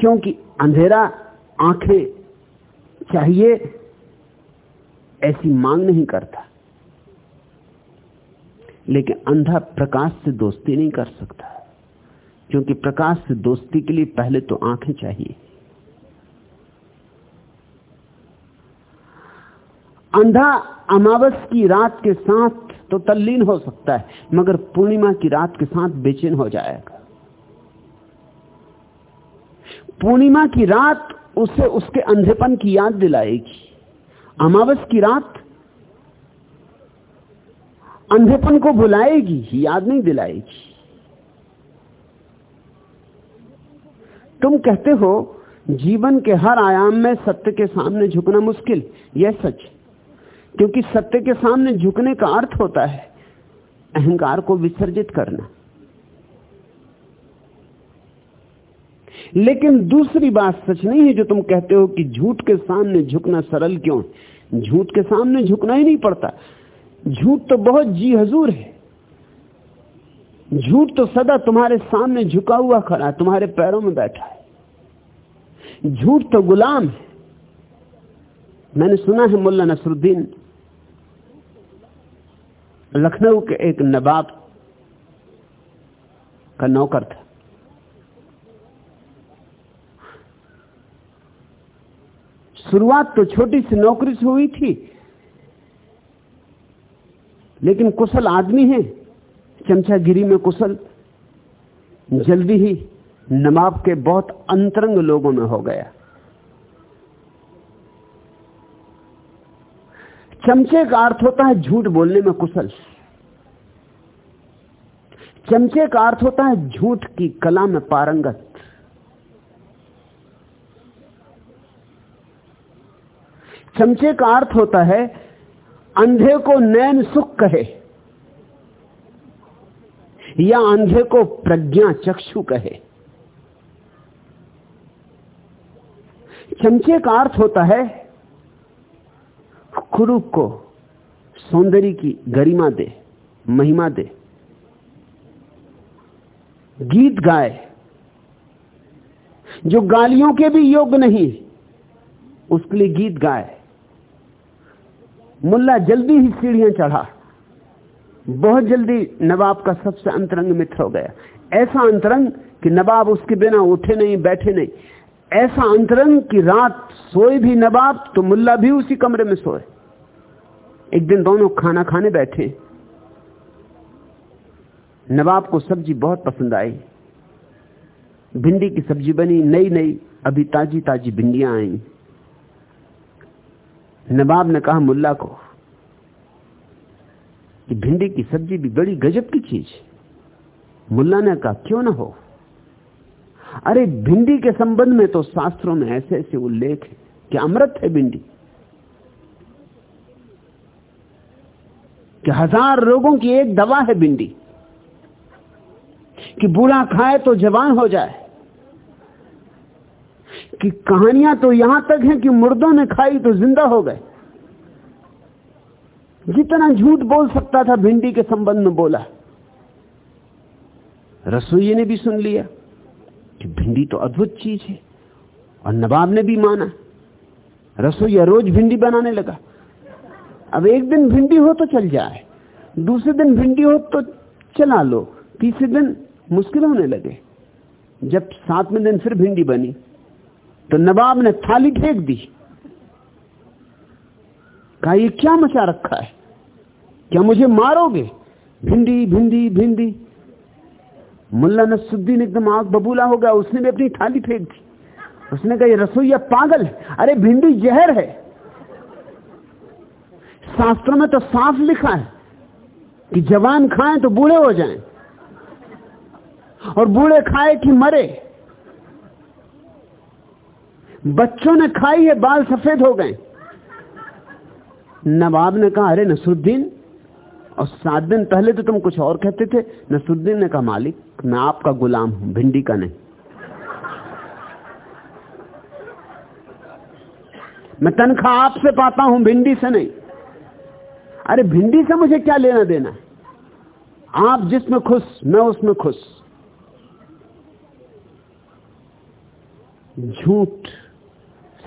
क्योंकि अंधेरा आँखें चाहिए, ऐसी मांग नहीं करता। लेकिन अंधा प्रकाश से दोस्ती नहीं कर सकता। क्योंकि प्रकाश से दोस्ती के लिए पहले तो आँखें चाहिए। अंधा अमावस की रात के साथ तो तल्लीन हो सकता है, मगर पूर्णिमा की रात के साथ बेचैन हो जाएगा। पूर्णिमा की रात उसे उसके अंधेपन की याद दिलाएगी। अमावस की रात अंधेपन को बुलाएगी याद नहीं दिलाएगी। तुम कहते हो, जीवन के हर आयाम में सत्य के सामने झुकना मुश्किल। यह सच। क्योंकि सत्य के सामने झुकने का अर्थ होता है अहंकार को विसर्जित करना। लेकिन दूसरी बात सच नहीं है जो तुम कहते हो कि झूठ के सामने झुकना सरल क्यों झूठ के सामने झुकना ही नहीं पड़ता। झूठ तो बहुत जी हजूर है। झूठ तो सदा तुम्हारे सामने झुका हुआ खड़ा तुम्हारे पैरों में बैठा है। झूठ तो गुलाम है। मैंने सुना है मुल्ला नसरुद्दीन, लखनऊ के एक नवाब का नौकर था। शुरुआत तो छोटी सी नौकरी से हुई थी। लेकिन कुशल आदमी है। चमचागिरी में कुशल, जल्दी ही नवाब के बहुत अंतरंग लोगों में हो गया। चमचे का अर्थ होता है झूठ बोलने में कुशल। चमचे का अर्थ होता है झूठ की कला में पारंगत। चमचे का अर्थ होता है, अंधे को नैन सुख कहे, या अंधे को प्रज्ञा चक्षु कहे। चमचे का अर्थ होता है कुरूप को सौंदर्य की गरिमा दे, महिमा दे। गीत गाए, जो गालियों के भी योग्य नहीं, उसके लिए गीत गाए। मुल्ला जल्दी ही सीढ़ियाँ चढ़ा। बहुत जल्दी नवाब का सबसे अंतरंग मित्र हो गया। ऐसा अंतरंग कि नवाब उसके बिना उठे नहीं, बैठे नहीं। ऐसा अंतरंग कि रात सोए भी नवाब तो मुल्ला भी उसी कमरे में सोए। एक दिन दोनों खाना खाने बैठे। नवाब को सब्ज़ी बहुत पसंद आई। भिंडी की सब्ज़ी बनी नई नई अभी ताजी ताजी भिंडियाँ आई। नवाब ने कहा, मुल्ला को कि भिंडी की सब्ज़ी भी बड़ी गजब की चीज़ मुल्ला ने कहा, क्यों ना हो? अरे, भिंडी के संबंध में तो शास्त्रों में ऐसे ऐसे उल्लेख है कि अमृत है भिंडी। कि हज़ार रोगों की एक दवा है भिंडी। कि बूढ़ा खाए तो जवान हो जाए। कि कहानियाँ तो यहाँ तक हैं कि मुर्दों ने खाई तो ज़िंदा हो गए। जितना झूठ बोल सकता था, भिंडी के संबंध में बोला। रसोई ने भी सुन लिया कि भिंडी तो अद्भुत चीज़ है, और नवाब ने भी माना। रसोईया रोज भिंडी बनाने लगा। अब एक दिन भिंडी हो तो चल जाए, दूसरे दिन भिंडी हो तो चला लो, तीसरे दिन मुश्किल होने लगे। जब सातवें दिन फिर भिंडी बनी तो नवाब ने थाली फेंक दी। कहा, ये क्या मचा रखा है? क्या मुझे मारोगे? भिंडी भिंडी भिंडी। मुल्ला नसुद्दीन एकदम आग बबूला हो गया। उसने भी अपनी थाली फेंक दी। उसने कहा, ये रसोईया पागल है। अरे, भिंडी जहर है। शास्त्रों में तो साफ़ लिखा है कि जवान खाएँ तो बूढ़े हो जाएँ और बूढ़े खाए कि मरे। बच्चों ने खाई है, बाल सफ़ेद हो गए। नवाब ने कहा, अरे नसरुद्दीन, और सात दिन पहले तो तुम कुछ और कहते थे। नसरुद्दीन ने कहा, मालिक, मैं आपका गुलाम हूँ, भिंडी का नहीं। मैं तनख्वाह आपसे पाता हूँ, भिंडी से नहीं। अरे भिंडी से मुझे क्या लेना देना? आप जिसमें खुश, मैं उसमें खुश। झूठ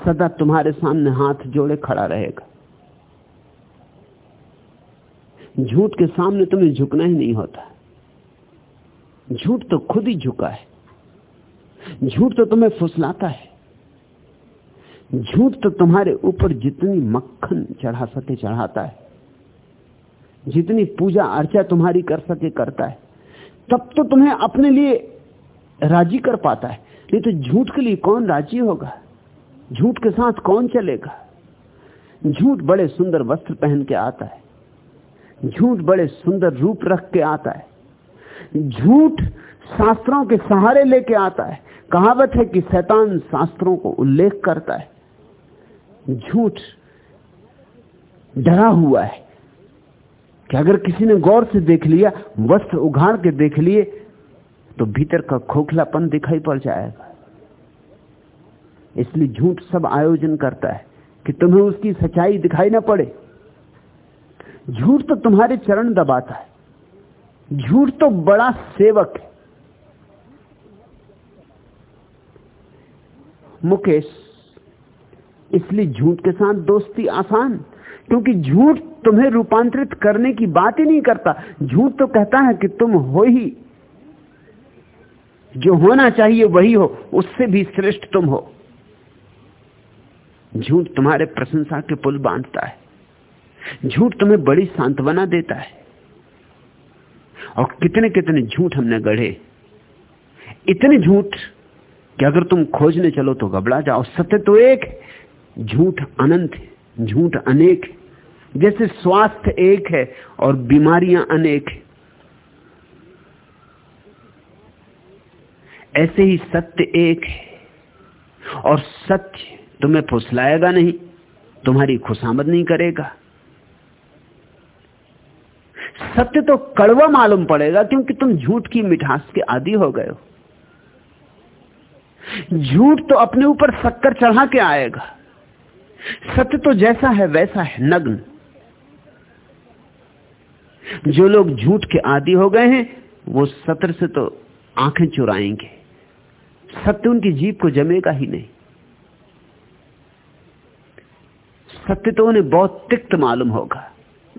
सदा तुम्हारे सामने हाथ जोड़े खड़ा रहेगा। झूठ के सामने तुम्हें झुकना ही नहीं होता। झूठ तो खुद ही झुका है। झूठ तो तुम्हें फुसलाता है। झूठ तो तुम्हारे ऊपर जितनी मक्खन चढ़ा सके चढ़ाता है। जितनी पूजा अर्चा तुम्हारी कर सके करता है। तब तो तुम्हें अपने लिए राज़ी कर पाता है। नहीं तो झूठ के लिए कौन राज़ी होगा? झूठ के साथ कौन चलेगा? झूठ बड़े सुंदर वस्त्र पहन के आता है। झूठ बड़े सुंदर रूप रख के आता है। झूठ शास्त्रों के सहारे लेके आता है। कहावत है कि शैतान शास्त्रों को उल्लेख करता है। झूठ डरा हुआ है कि अगर किसी ने गौर से देख लिया, वस्त्र उघाड़ के देख लिए तो भीतर का खोखलापन दिखाई पड़ जाएगा। इसलिए झूठ सब आयोजन करता है कि तुम्हें उसकी सच्चाई दिखाई ना पड़े। झूठ तो तुम्हारे चरण दबाता है। झूठ तो बड़ा सेवक है। मुकेश, इसलिए झूठ के साथ दोस्ती आसान, क्योंकि झूठ तुम्हें रूपांतरित करने की बात ही नहीं करता। झूठ तो कहता है कि तुम हो ही। जो होना चाहिए वही हो, उससे भी श्रेष्ठ तुम हो। झूठ तुम्हारे प्रशंसा के पुल बांधता है। झूठ तुम्हें बड़ी सांत्वना देता है। और कितने कितने झूठ हमने गढ़े। इतने झूठ कि अगर तुम खोजने चलो तो घबरा जाओ। सत्य तो एक झूठ अनंत है, झूठ अनेक जैसे स्वास्थ्य एक है और बीमारियाँ अनेक ऐसे ही सत्य एक है और सत्य तुम्हें फुसलाएगा नहीं, तुम्हारी खुशामद नहीं करेगा। सत्य तो कड़वा मालूम पड़ेगा क्योंकि तुम झूठ की मिठास के आदि हो गए हो। झूठ तो अपने ऊपर शक्कर चढ़ा के आएगा। सत्य तो जैसा है वैसा है नग्न। जो लोग झूठ के आदि हो गए हैं, वो सत्र से तो आँखें चुराएँगे। सत्य उनकी जीप को जमेगा ही नहीं। सत्य तो उन्हें बहुत तिक्त मालूम होगा,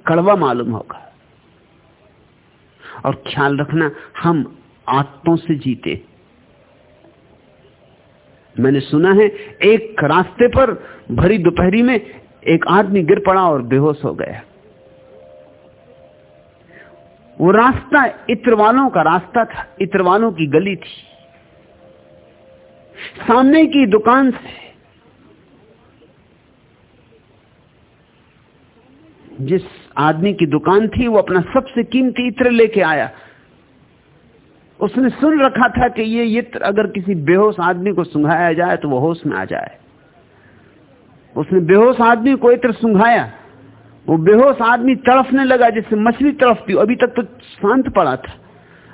कड़वा मालूम होगा। और ख्याल रखना, हम आत्तों से जीते। मैंने सुना है, एक रास्ते पर भरी दोपहरी में एक आदमी गिर पड़ा और बेहोश हो गया। वो रास्ता इत्र वालों का रास्ता था इत्र वालों की गली थी। सामने की दुकान से जिस आदमी की दुकान थी, वो अपना सबसे कीमती इत्र लेके आया। उसने सुन रखा था कि ये इत्र अगर किसी बेहोश आदमी को सुंघाया जाए तो वो होश में आ जाए। उसने बेहोश आदमी को इत्र सुंघाया। वो बेहोश आदमी तड़फने लगा, जिससे मछली तड़फती हो। अभी तक तो शांत पड़ा था।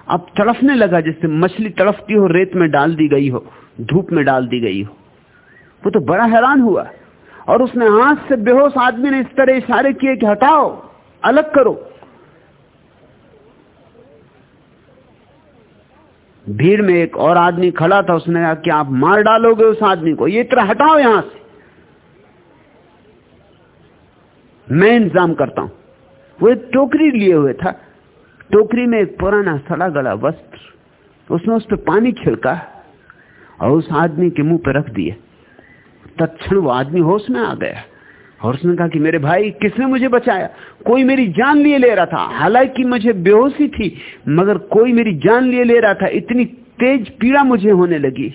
अब तड़फने लगा, जिससे मछली तड़फती हो, रेत में डाल दी गई हो, धूप में डाल दी गई हो। वो तो बड़ा हैरान हुआ। और उसने हाथ से बेहोश आदमी ने इस तरह इशारे किए कि हटाओ, अलग करो। भीड़ में एक और आदमी खड़ा था, उसने कहा कि आप मार डालोगे उस आदमी को, ये तरह हटाओ यहाँ से। मैं इंतज़ाम करता हूँ। वो एक टोकरी लिए हुए था। टोकरी में एक पुराना सड़ा गला वस्त्र, उसने उस पर पानी छिड़का और उस आदमी के मुँह पर रख दिया तत्ण वो आदमी होश में आ गया। और उसने कहा कि मेरे भाई, किसने मुझे बचाया? कोई मेरी जान लिए ले रहा था। हालाँकि मुझे बेहोशी थी, मगर कोई मेरी जान लिए ले रहा था। इतनी तेज पीड़ा मुझे होने लगी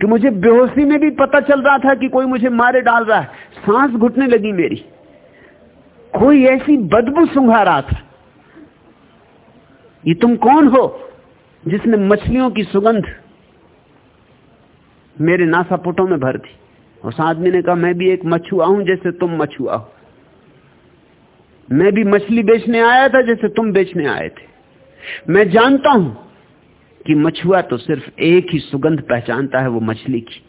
कि मुझे बेहोशी में भी पता चल रहा था कि कोई मुझे मारे डाल रहा है। सांस घुटने लगी मेरी। कोई ऐसी बदबू सुंघा रहा था। ये तुम कौन हो जिसने मछलियों की सुगंध मेरे नासापुटों में भर दी उस आदमी ने कहा, मैं भी एक मछुआ हूँ जैसे तुम मछुआ हो मैं भी मछली बेचने आया था जैसे तुम बेचने आए थे। मैं जानता हूँ कि मछुआ तो सिर्फ़ एक ही सुगंध पहचानता है, वो मछली की।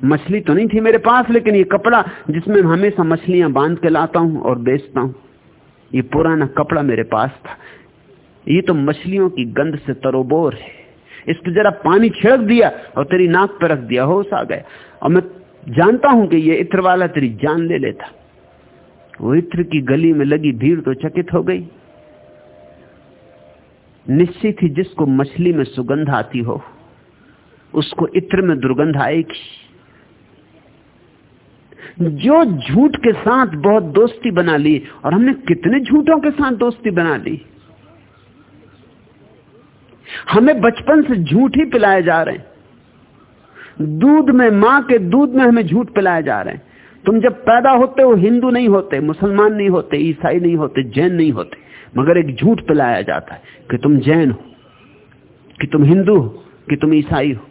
मछली तो नहीं थी मेरे पास, लेकिन ये कपड़ा जिसमें हमेशा मछलियाँ बाँध के लाता हूँ और बेचता हूँ, ये पुराना कपड़ा मेरे पास था। ये तो मछलियों की गंध से तरोबोर है। इस जरा पानी छिड़क दिया और तेरी नाक पर रख दिया, होश आ गया। और मैं जानता हूँ कि ये इत्र वाला तेरी जान ले लेता। वो इत्र की गली में लगी भीड़ तो चकित हो गई। निश्चित ही जिसको मछली में सुगंध आती हो, उसको इत्र में दुर्गंध आएगी। जो झूठ के साथ बहुत दोस्ती बना ली, और हमने कितने झूठों के साथ दोस्ती बना ली। हमें बचपन से झूठ ही पिलाए जा रहे हैं। दूध में, माँ के दूध में हमें झूठ पिलाए जा रहे हैं। तुम जब पैदा होते हो, हिंदू नहीं होते, मुसलमान नहीं होते, ईसाई नहीं होते, जैन नहीं होते, मगर एक झूठ पिलाया जाता है कि तुम जैन हो, कि तुम हिंदू हो, कि तुम ईसाई हो।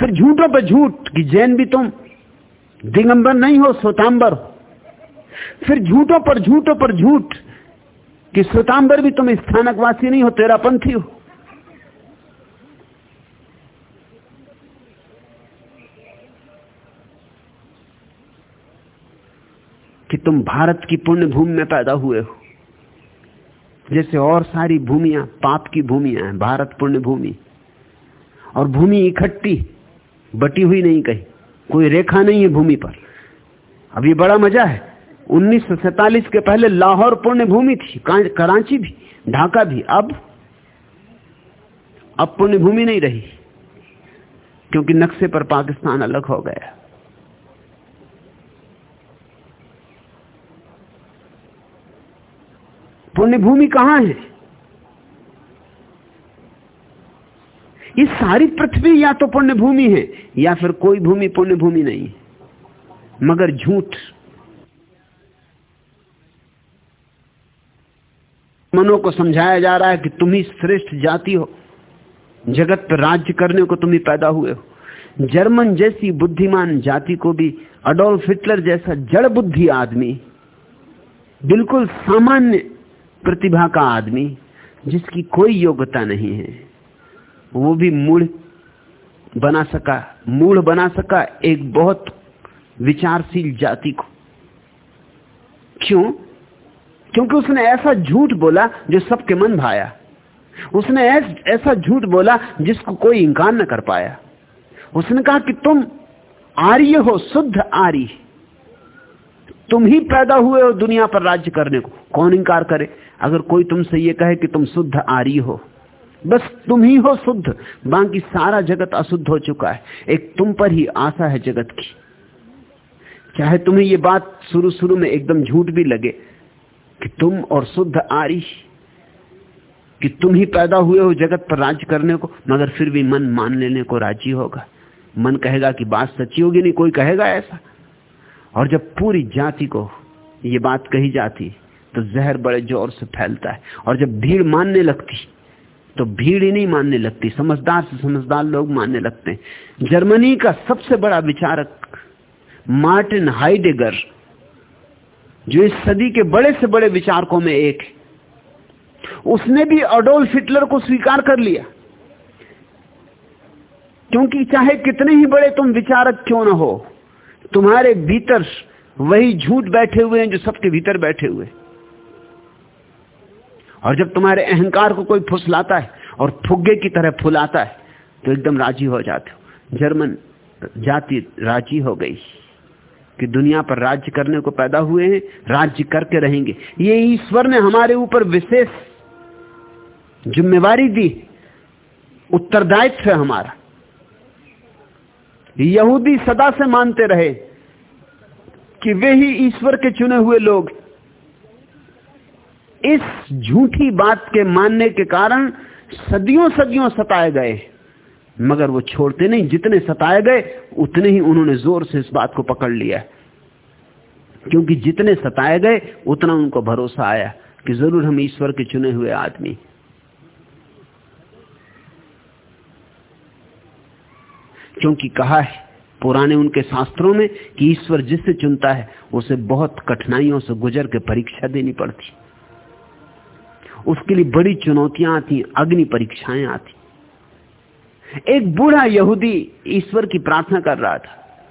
फिर झूठों पर झूठ कि जैन भी तुम, दिगंबर नहीं हो, स्वतांबर हो। फिर झूठों पर झूठों पर झूठ कि श्वेतांबर भी तुम स्थानकवासी नहीं हो, तेरा पंथी हो। कि तुम भारत की पुण्य भूमि में पैदा हुए हो। जैसे और सारी भूमियाँ, पाप की भूमियाँ हैं, भारत पुण्य भूमि। और भूमि इकट्ठी, बटी हुई नहीं कहीं। कोई रेखा नहीं है भूमि पर। अब ये बड़ा मज़ा है। 1947 के पहले लाहौर पुण्य भूमि थी कराची भी, ढाका भी। अब अब पुण्य भूमि नहीं रही, क्योंकि नक्शे पर पाकिस्तान अलग हो गया। पुण्य भूमि कहाँ है? ये सारी पृथ्वी या तो पुण्य भूमि है, या फिर कोई भूमि पुण्य भूमि नहीं मगर झूठ। मनों को समझाया जा रहा है कि तुम ही श्रेष्ठ जाति हो। जगत पर राज्य करने को तुम ही पैदा हुए हो। जर्मन जैसी बुद्धिमान जाति को भी अडोल्फ हिटलर जैसा जड़ बुद्धि आदमी, बिल्कुल सामान्य प्रतिभा का आदमी, जिसकी कोई योग्यता नहीं है, वो भी मूढ़ बना सका, मूढ़ बना सका एक बहुत विचारशील जाति को। क्यों? क्योंकि उसने ऐसा झूठ बोला जो सबके मन भाया। उसने ऐसा झूठ बोला जिसको कोई इंकार न कर पाया। उसने कहा कि तुम आर्य हो, शुद्ध आर्य। तुम ही पैदा हुए हो दुनिया पर राज्य करने को। कौन इंकार करे? अगर कोई तुमसे ये कहे कि तुम शुद्ध आर्य हो, बस तुम ही हो शुद्ध। बाकी सारा जगत अशुद्ध हो चुका है। एक तुम पर ही आशा है जगत की। चाहे तुम्हें ये बात शुरू शुरू में एकदम झूठ भी लगे कि तुम और शुद्ध आरी कि तुम ही पैदा हुए हो जगत पर राज्य करने को, मगर फिर भी मन मान लेने को राज़ी होगा। मन कहेगा कि बात सच्ची होगी, नहीं कोई कहेगा ऐसा। और जब पूरी जाति को ये बात कही जाती तो जहर बड़े ज़ोर से फैलता है। और जब भीड़ मानने लगती तो भीड़ ही नहीं मानने लगती, समझदार से समझदार लोग मानने लगते हैं। जर्मनी का सबसे बड़ा विचारक मार्टिन हाइडेगर जो इस सदी के बड़े से बड़े विचारकों में एक है। उसने भी अडोल्फ हिटलर को स्वीकार कर लिया। क्योंकि चाहे कितने ही बड़े तुम विचारक क्यों ना हो, तुम्हारे भीतर वही झूठ बैठे हुए हैं जो सबके भीतर बैठे हुए और जब तुम्हारे अहंकार को कोई फुसलाता है और फुग्गे की तरह फुलाता है तो एकदम राज़ी हो जाते हो। जर्मन जाति राज़ी हो गई। कि दुनिया पर राज्य करने को पैदा हुए हैं, राज्य करके रहेंगे। ये ईश्वर ने हमारे ऊपर विशेष जिम्मेवारी दी, उत्तरदायित्व है हमारा। यहूदी सदा से मानते रहे कि वे ही ईश्वर के चुने हुए लोग। इस झूठी बात के मानने के कारण सदियों सदियों सताए गए मगर वो छोड़ते नहीं, जितने सताए गए, उतने ही उन्होंने ज़ोर से इस बात को पकड़ लिया। क्योंकि जितने सताए गए, उतना उनको भरोसा आया कि ज़रूर हम ईश्वर के चुने हुए आदमी। क्योंकि कहा है पुराने उनके शास्त्रों में कि ईश्वर जिससे चुनता है, उसे बहुत कठिनाइयों से गुजर के परीक्षा देनी पड़ती। उसके लिए बड़ी चुनौतियाँ आती, अग्नि परीक्षाएँ आती। एक बूढ़ा यहूदी ईश्वर की प्रार्थना कर रहा था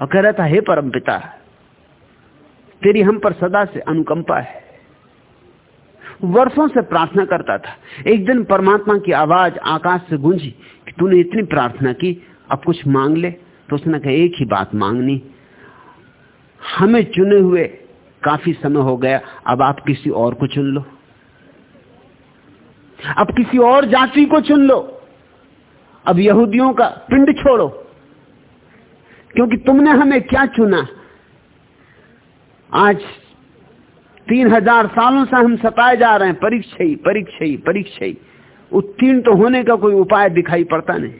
और कह रहा था, हे परम पिता, तेरी हम पर सदा से अनुकंपा है। वर्षों से प्रार्थना करता था। एक दिन परमात्मा की आवाज़ आकाश से गूंजी कि तूने इतनी प्रार्थना की, अब कुछ मांग ले। तो उसने कहा, एक ही बात मांगनी, हमें चुने हुए काफ़ी समय हो गया, अब आप किसी और को चुन लो। अब किसी और जाति को चुन लो। अब यहूदियों का पिंड छोड़ो। क्योंकि तुमने हमें क्या चुना? आज तीन हज़ार सालों से हम सताए जा रहे हैं। परीक्षा ही परीक्षा ही परीक्षा ही उत्तीर्ण तो होने का कोई उपाय दिखाई पड़ता नहीं।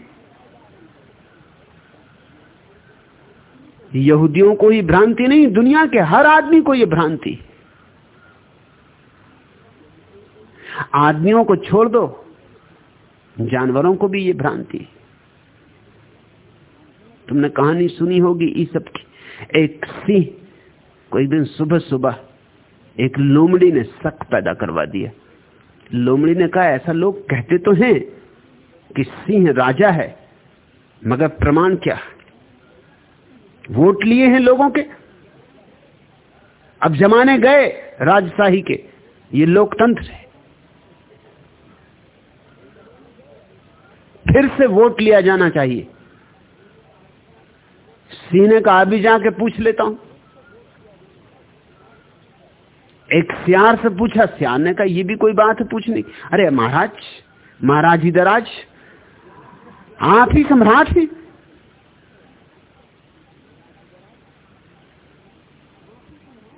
यहूदियों को ही भ्रांति नहीं, दुनिया के हर आदमी को यह भ्रांति। आदमियों को छोड़ दो। जानवरों को भी ये भ्रांति तुमने कहानी सुनी होगी इस सब की। एक सिंह को एक दिन सुबह सुबह एक लोमड़ी ने शक पैदा करवा दिया। लोमड़ी ने कहा, ऐसा लोग कहते तो हैं कि सिंह राजा है, मगर प्रमाण क्या वोट लिए हैं लोगों के। अब जमाने गए राजशाही के। ये लोकतंत्र है। फिर से वोट लिया जाना चाहिए। सीने का अभी जाके पूछ लेता हूँ। एक सियार से पूछा, सियार ने कहा यह भी कोई बात है, पूछनी अरे, महाराज महाराज इधराज आप ही सम्राट ही।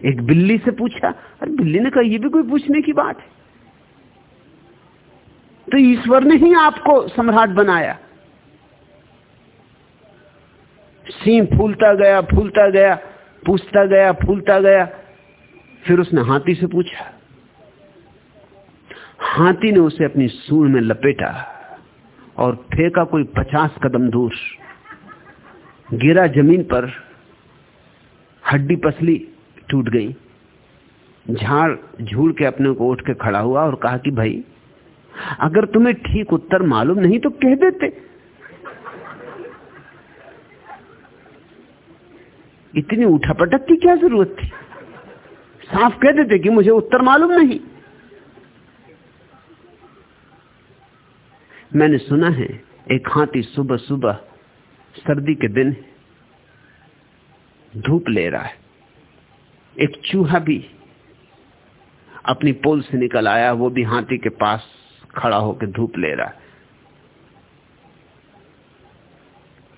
एक बिल्ली से पूछा, अरे, बिल्ली ने कहा यह भी कोई पूछने की बात है। तो ईश्वर ने ही आपको सम्राट बनाया। सिंह फूलता गया फूलता गया, पूछता गया, फूलता गया। फिर उसने हाथी से पूछा। हाथी ने उसे अपनी सूर में लपेटा और फेंका कोई पचास कदम दूर। गिरा ज़मीन पर हड्डी पसली टूट गई। झाड़ झूल के अपने को उठ के खड़ा हुआ और कहा कि, भाई अगर तुम्हें ठीक उत्तर मालूम नहीं तो कह देते। इतनी उठापटक की क्या ज़रूरत थी? साफ़ कह देते कि मुझे उत्तर मालूम नहीं। मैंने सुना है, एक हाथी सुबह सुबह सर्दी के दिन धूप ले रहा है। एक चूहा भी अपनी पोल से निकल आया, वो भी हाथी के पास खड़ा होकर धूप ले रहा है।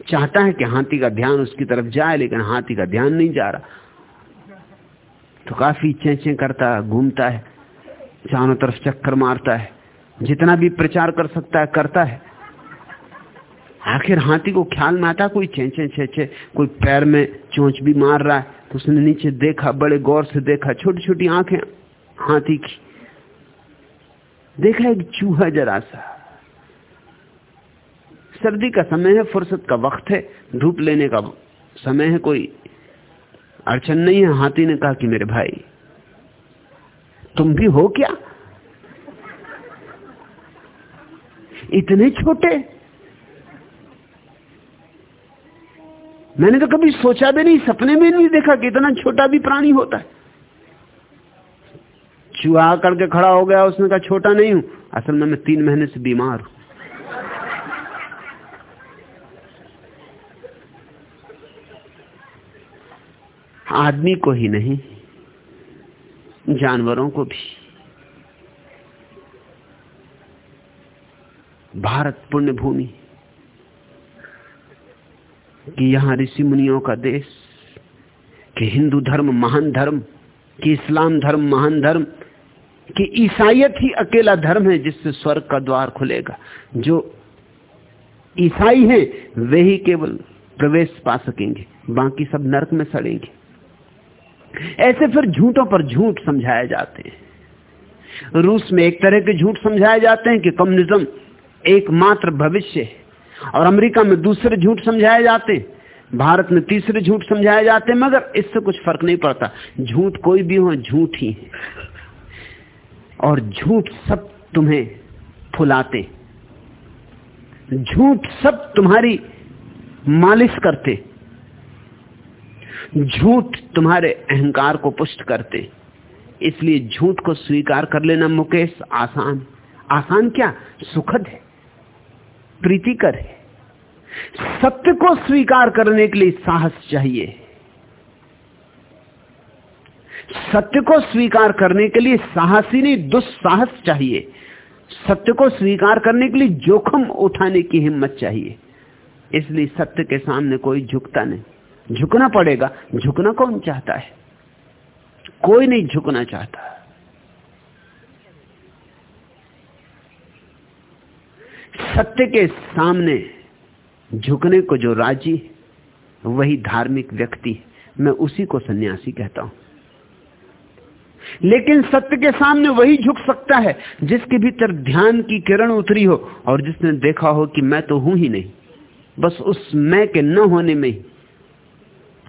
चाहता है कि हाथी का ध्यान उसकी तरफ़ जाए, लेकिन हाथी का ध्यान नहीं जा रहा। तो काफ़ी चेचे करता है, घूमता है, चारों तरफ़ चक्कर मारता है। जितना भी प्रचार कर सकता है, करता है। आखिर हाथी को ख्याल में आता कोई चेचे छे कोई पैर में चोंच भी मार रहा है। तो उसने नीचे देखा, बड़े गौर से देखा छोटी छोटी आँखें हाथी की। देखा एक चूहा जरा सा। सर्दी का समय है, फुर्सत का वक्त है, धूप लेने का समय है, कोई अड़चन नहीं है। हाथी ने कहा कि मेरे भाई, तुम भी हो क्या? इतने छोटे? मैंने तो कभी सोचा भी नहीं, सपने में नहीं देखा कि इतना छोटा भी प्राणी होता है। चूहा करके खड़ा हो गया, उसने कहा, छोटा नहीं हूँ। असल में मैं तीन महीने से बीमार हूँ। आदमी को ही नहीं, जानवरों को भी। भारत पुण्य भूमि कि यहाँ ऋषि मुनियों का देश, कि हिंदू धर्म महान धर्म, कि इस्लाम धर्म महान धर्म कि ईसाइत ही अकेला धर्म है जिससे स्वर्ग का द्वार खुलेगा। जो ईसाई हैं, वे ही केवल प्रवेश पा सकेंगे, बाकी सब नरक में सड़ेंगे। ऐसे फिर झूठों पर झूठ समझाए जाते हैं। रूस में एक तरह के झूठ समझाए जाते हैं कि कम्युनिज्म एकमात्र भविष्य है, और अमेरिका में दूसरे झूठ समझाए जाते हैं, भारत में तीसरे झूठ समझाए जाते हैं, मगर इससे कुछ फ़र्क नहीं पड़ता। झूठ कोई भी हो, झूठ ही है। और झूठ सब तुम्हें फुलाते। झूठ सब तुम्हारी मालिश करते। झूठ तुम्हारे अहंकार को पुष्ट करते। इसलिए झूठ को स्वीकार कर लेना मुकेश आसान। आसान क्या? सुखद है। प्रीतिकर है। सत्य को स्वीकार करने के लिए साहस चाहिए। सत्य को स्वीकार करने के लिए साहसी नहीं, दुस्साहस चाहिए। सत्य को स्वीकार करने के लिए जोखम उठाने की हिम्मत चाहिए। इसलिए सत्य के सामने कोई झुकता नहीं। झुकना पड़ेगा। झुकना कौन चाहता है? कोई नहीं झुकना चाहता। सत्य के सामने झुकने को जो राज़ी वही धार्मिक व्यक्ति मैं उसी को सन्यासी कहता हूँ। लेकिन सत्य के सामने वही झुक सकता है, जिसके भीतर ध्यान की किरण उतरी हो और जिसने देखा हो कि मैं तो हूँ ही नहीं। बस उस मैं के न होने में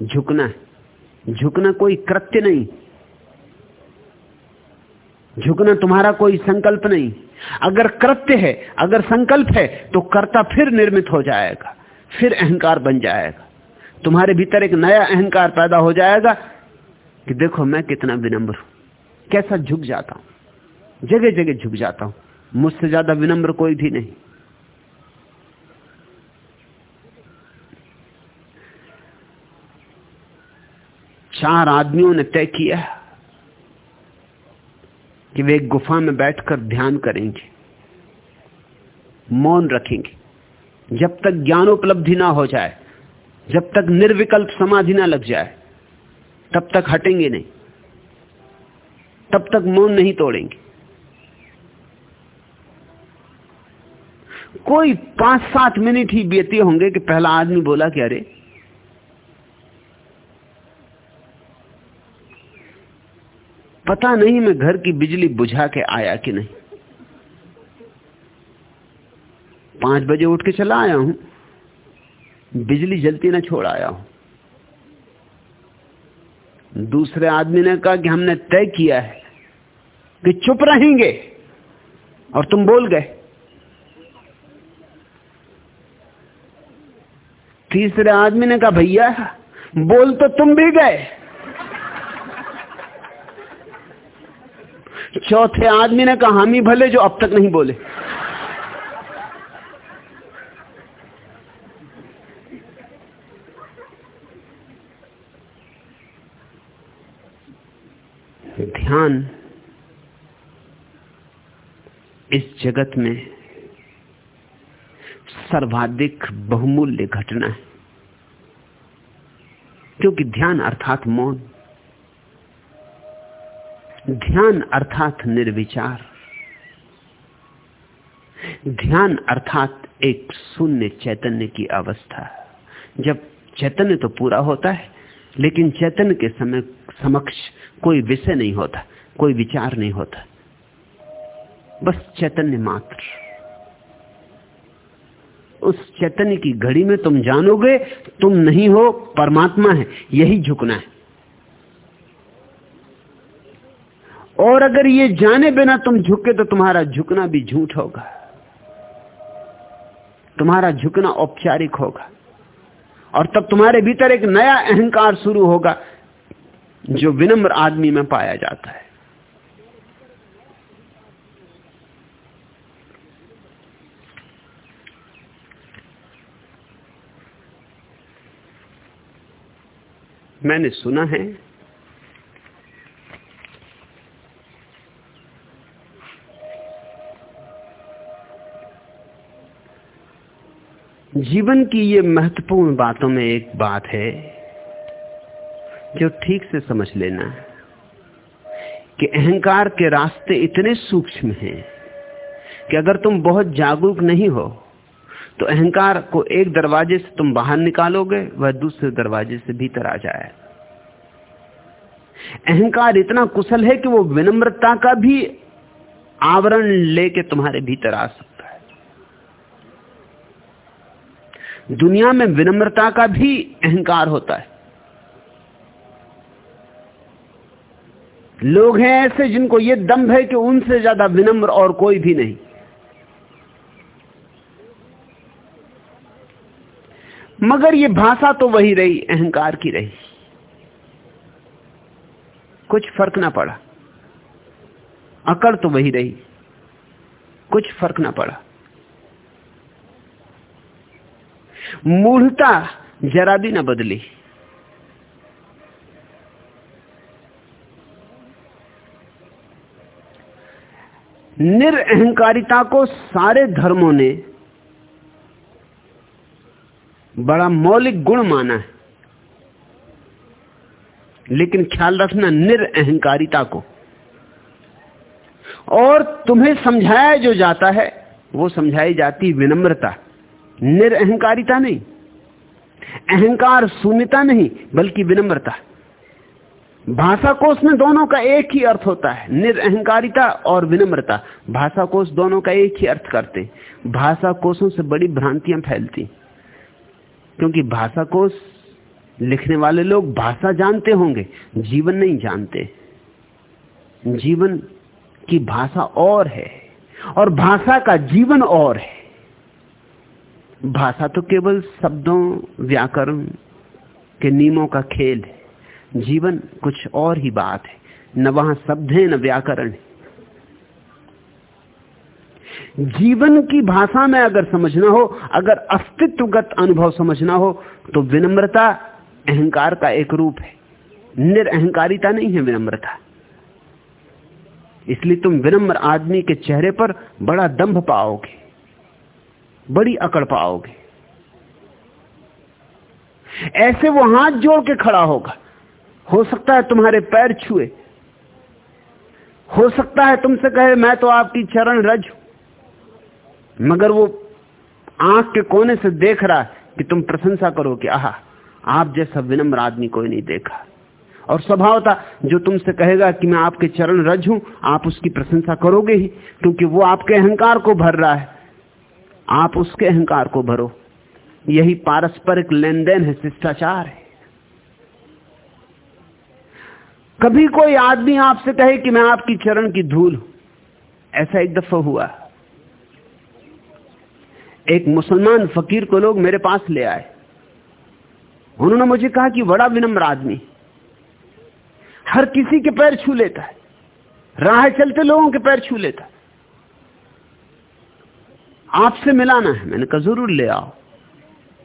झुकना है। झुकना कोई कृत्य नहीं। झुकना तुम्हारा कोई संकल्प नहीं। अगर कृत्य है, अगर संकल्प है तो कर्ता फिर निर्मित हो जाएगा, फिर अहंकार बन जाएगा। तुम्हारे भीतर एक नया अहंकार पैदा हो जाएगा कि देखो मैं कितना विनम्र हूँ। कैसा झुक जाता हूँ? जगह जगह झुक जाता हूँ। मुझसे ज़्यादा विनम्र कोई भी नहीं। चार आदमियों ने तय किया कि वे गुफा में बैठकर ध्यान करेंगे, मौन रखेंगे। जब तक ज्ञानोपलब्धि ना हो जाए, जब तक निर्विकल्प समाधि ना लग जाए, तब तक हटेंगे नहीं। तब तक मौन नहीं तोड़ेंगे। कोई पाँच सात मिनट ही बीते होंगे कि पहला आदमी बोला कि अरे, पता नहीं मैं घर की बिजली बुझा के आया कि नहीं। पाँच बजे उठ के चला आया हूँ, बिजली जलती ना छोड़ आया हूँ। दूसरे आदमी ने कहा कि हमने तय किया है कि चुप रहेंगे और तुम बोल गए। तीसरे आदमी ने कहा, भैया, बोल तो तुम भी गए। चौथे आदमी ने कहा, हम ही भले जो अब तक नहीं बोले ध्यान इस जगत में सर्वाधिक बहुमूल्य घटना है। क्योंकि ध्यान अर्थात मौन, ध्यान अर्थात निर्विचार, ध्यान अर्थात एक शून्य चैतन्य की अवस्था। जब चैतन्य तो पूरा होता है, लेकिन चैतन्य के समय समक्ष कोई विषय नहीं होता, कोई विचार नहीं होता। बस चैतन्य मात्र। उस चैतन्य की घड़ी में तुम जानोगे, तुम नहीं हो, परमात्मा है, यही झुकना है। और अगर ये जाने बिना तुम झुके तो तुम्हारा झुकना भी झूठ होगा। तुम्हारा झुकना औपचारिक होगा। और तब तुम्हारे भीतर एक नया अहंकार शुरू होगा, जो विनम्र आदमी में पाया जाता है। मैंने सुना है। जीवन की ये महत्वपूर्ण बातों में एक बात है जो ठीक से समझ लेना कि अहंकार के रास्ते इतने सूक्ष्म हैं कि अगर तुम बहुत जागरूक नहीं हो तो अहंकार को एक दरवाजे से तुम बाहर निकालोगे, वह दूसरे दरवाजे से भीतर आ जाए। अहंकार इतना कुशल है कि वो विनम्रता का भी आवरण लेके तुम्हारे भीतर आ सकता है। दुनिया में विनम्रता का भी अहंकार होता है। लोग हैं ऐसे जिनको यह दम्भ है कि उनसे ज़्यादा विनम्र और कोई भी नहीं। मगर यह भाषा तो वही रही, अहंकार की रही। कुछ फ़र्क ना पड़ा। अकड़ तो वही रही। कुछ फ़र्क ना पड़ा। मूढ़ता जरा भी न बदली। निरअहकारिता को सारे धर्मों ने बड़ा मौलिक गुण माना है। लेकिन ख्याल रखना निरअहकारिता को। और तुम्हें समझाया जो जाता है, वो समझाई जाती विनम्रता। निरअहकारिता नहीं। अहंकार शून्यता नहीं, बल्कि विनम्रता। भाषा कोष में दोनों का एक ही अर्थ होता है। निरअहकारिता और विनम्रता। भाषा कोष दोनों का एक ही अर्थ करते। भाषा कोषों से बड़ी भ्रांतियाँ फैलती। क्योंकि भाषा कोष लिखने वाले लोग भाषा जानते होंगे, जीवन नहीं जानते। जीवन की भाषा और है, और भाषा का जीवन और है। भाषा तो केवल शब्दों, व्याकरण के नियमों का खेल है। जीवन कुछ और ही बात है। न वहाँ शब्द है, न व्याकरण है। जीवन की भाषा में अगर समझना हो, अगर अस्तित्वगत अनुभव समझना हो तो विनम्रता अहंकार का एक रूप है। निरअहकारिता नहीं है विनम्रता। इसलिए तुम विनम्र आदमी के चेहरे पर बड़ा दंभ पाओगे, बड़ी अकड़ पाओगे। ऐसे वो हाथ जोड़ के खड़ा होगा। हो सकता है तुम्हारे पैर छुए। हो सकता है तुमसे कहे, मैं तो आपकी चरण रज मगर वो आँख के कोने से देख रहा है कि तुम प्रशंसा करो कि आह, आप जैसा विनम्र आदमी कोई नहीं देखा। और स्वभाव था जो तुमसे कहेगा कि मैं आपके चरण रज हूँ, आप उसकी प्रशंसा करोगे ही, क्योंकि वो आपके अहंकार को भर रहा है। आप उसके अहंकार को भरो। यही पारस्परिक लेन देन है, शिष्टाचार है। कभी कोई आदमी आपसे कहे कि मैं आपकी चरण की धूल हूँ। ऐसा एक दफ़ा हुआ। एक मुसलमान फकीर को लोग मेरे पास ले आए। उन्होंने मुझे कहा कि बड़ा विनम्र आदमी, हर किसी के पैर छू लेता है, राह चलते लोगों के पैर छू लेता है। आपसे मिलाना है, मैंने कहा, ज़रूर ले आओ।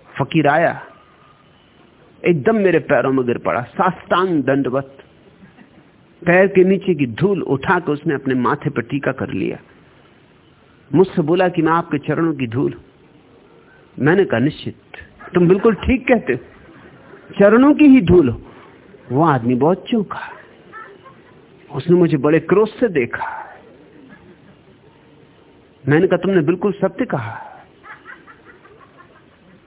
फकीर आया, एकदम मेरे पैरों में गिर पड़ा साष्टांग दंडवत। पैर के नीचे की धूल उठा के उसने अपने माथे पर टीका कर लिया। मुझसे बोला कि मैं आपके चरणों की धूल मैंने कहा, निश्चित। तुम बिल्कुल ठीक कहते हो। चरणों की ही धूल हो। वो आदमी बहुत चौंका। उसने मुझे बड़े क्रोध से देखा। मैंने कहा, तुमने बिल्कुल सत्य कहा।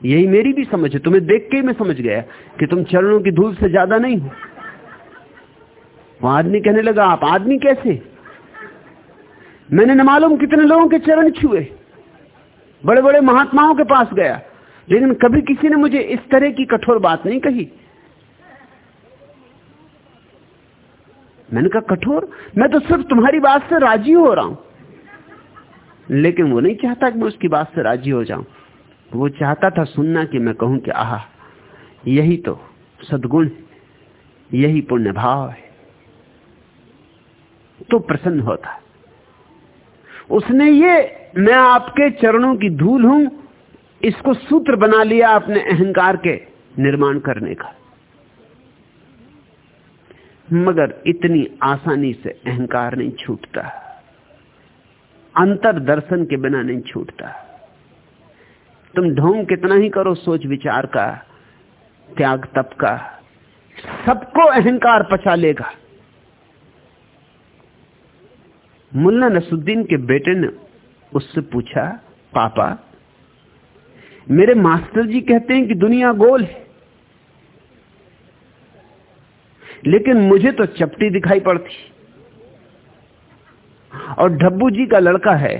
यही मेरी भी समझ है। तुम्हें देख के ही मैं समझ गया कि तुम चरणों की धूल से ज़्यादा नहीं हो। वो आदमी कहने लगा, आप आदमी कैसे? मैंने न मालूम कितने लोगों के चरण छुए। बड़े बड़े महात्माओं के पास गया। लेकिन कभी किसी ने मुझे इस तरह की कठोर बात नहीं कही। मैंने कहा, कठोर? मैं तो सिर्फ़ तुम्हारी बात से राज़ी हो रहा हूँ। लेकिन वो नहीं चाहता कि मैं उसकी बात से राज़ी हो जाऊँ। वो चाहता था सुनना कि मैं कहूँ कि, आह, यही तो सदगुण यही पुण्य भाव है। तो प्रसन्न होता। उसने ये, मैं आपके चरणों की धूल हूँ, इसको सूत्र बना लिया अपने अहंकार के निर्माण करने का। मगर इतनी आसानी से अहंकार नहीं छूटता। अंतर दर्शन के बिना नहीं छूटता। तुम ढोंग कितना ही करो सोच विचार का, त्याग तप का, सबको अहंकार पचा लेगा। मुल्ला नसुद्दीन के बेटे ने उससे पूछा, पापा, मेरे मास्टर जी कहते हैं कि दुनिया गोल है, लेकिन मुझे तो चपटी दिखाई पड़ती। और ढब्बू जी का लड़का है,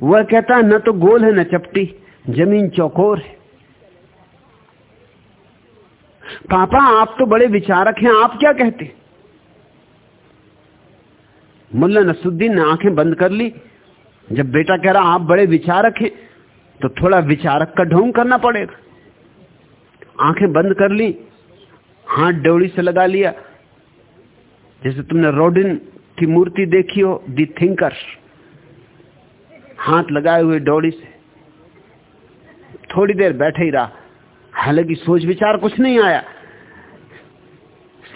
वह कहता है न तो गोल है, न चपटी, ज़मीन चौकोर है। पापा, आप तो बड़े विचारक हैं, आप क्या कहते? मुल्ला नसुद्दीन ने आँखें बंद कर ली। जब बेटा कह रहा, आप बड़े विचारक हैं तो थोड़ा विचारक का ढोंग करना पड़ेगा। आँखें बंद कर ली, हाथ डोड़ी से लगा लिया। जैसे तुमने रोडिन की मूर्ति देखी हो, दी थिंकर हाथ लगाए हुए डोड़ी से। थोड़ी देर बैठे ही रहा। हालाँकि सोच विचार कुछ नहीं आया।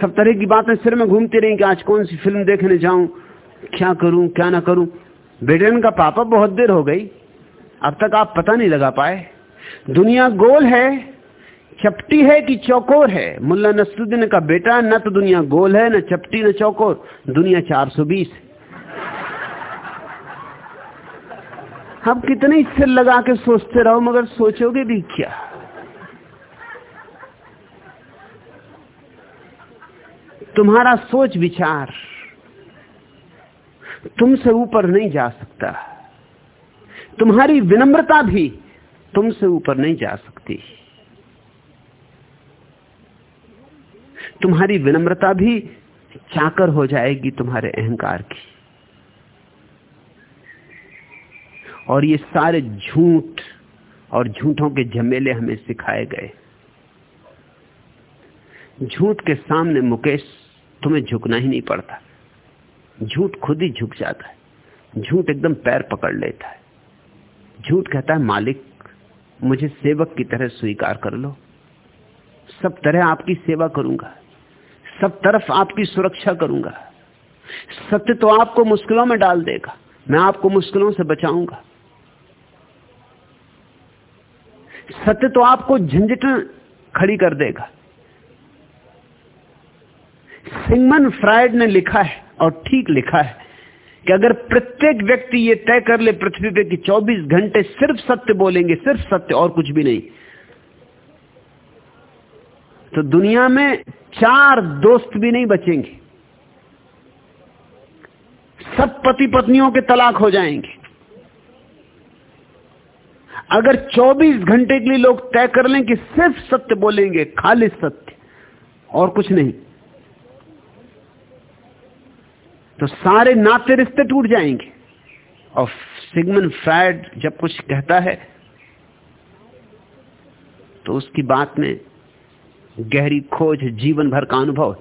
सब तरह की बातें सिर में घूमती रही कि आज कौन सी फ़िल्म देखने जाऊँ। क्या करूँ, क्या ना करूँ? ब्रिटेन का पापा बहुत देर हो गई। अब तक आप पता नहीं लगा पाए। दुनिया गोल है, चपटी है कि चौकोर है? मुल्ला नसरुद्दीन का बेटा, न तो दुनिया गोल है, न चपटी, न चौकोर। दुनिया 420 है अब कितने सिर लगा के सोचते रहो, मगर सोचोगे भी क्या? तुम्हारा सोच विचार तुमसे ऊपर नहीं जा सकता। तुम्हारी विनम्रता भी तुमसे ऊपर नहीं जा सकती। तुम्हारी विनम्रता भी चाकर हो जाएगी तुम्हारे अहंकार की। और ये सारे झूठ और झूठों के झमेले हमें सिखाए गए। झूठ के सामने मुकेश, तुम्हें झुकना ही नहीं पड़ता। झूठ खुद ही झुक जाता है। झूठ एकदम पैर पकड़ लेता है। झूठ कहता है, मालिक, मुझे सेवक की तरह स्वीकार कर लो। सब तरह आपकी सेवा करूँगा। सब तरफ़ आपकी सुरक्षा करूँगा। सत्य तो आपको मुश्किलों में डाल देगा। मैं आपको मुश्किलों से बचाऊँगा। सत्य तो आपको झंझट खड़ी कर देगा। सिंगमन फ्राइड ने लिखा है और ठीक लिखा है कि अगर प्रत्येक व्यक्ति ये तय कर ले पृथ्वी पे कि 24 घंटे सिर्फ़ सत्य बोलेंगे, सिर्फ़ सत्य और कुछ भी नहीं। तो दुनिया में चार दोस्त भी नहीं बचेंगे। सब पति पत्नियों के तलाक हो जाएँगे। अगर 24 घंटे के लिए लोग तय कर लें कि सिर्फ़ सत्य बोलेंगे खाली सत्य, और कुछ नहीं। तो सारे नाते रिश्ते टूट जाएँगे। और सिगमन फ्रायड जब कुछ कहता है तो उसकी बात में गहरी खोज जीवन भर का अनुभव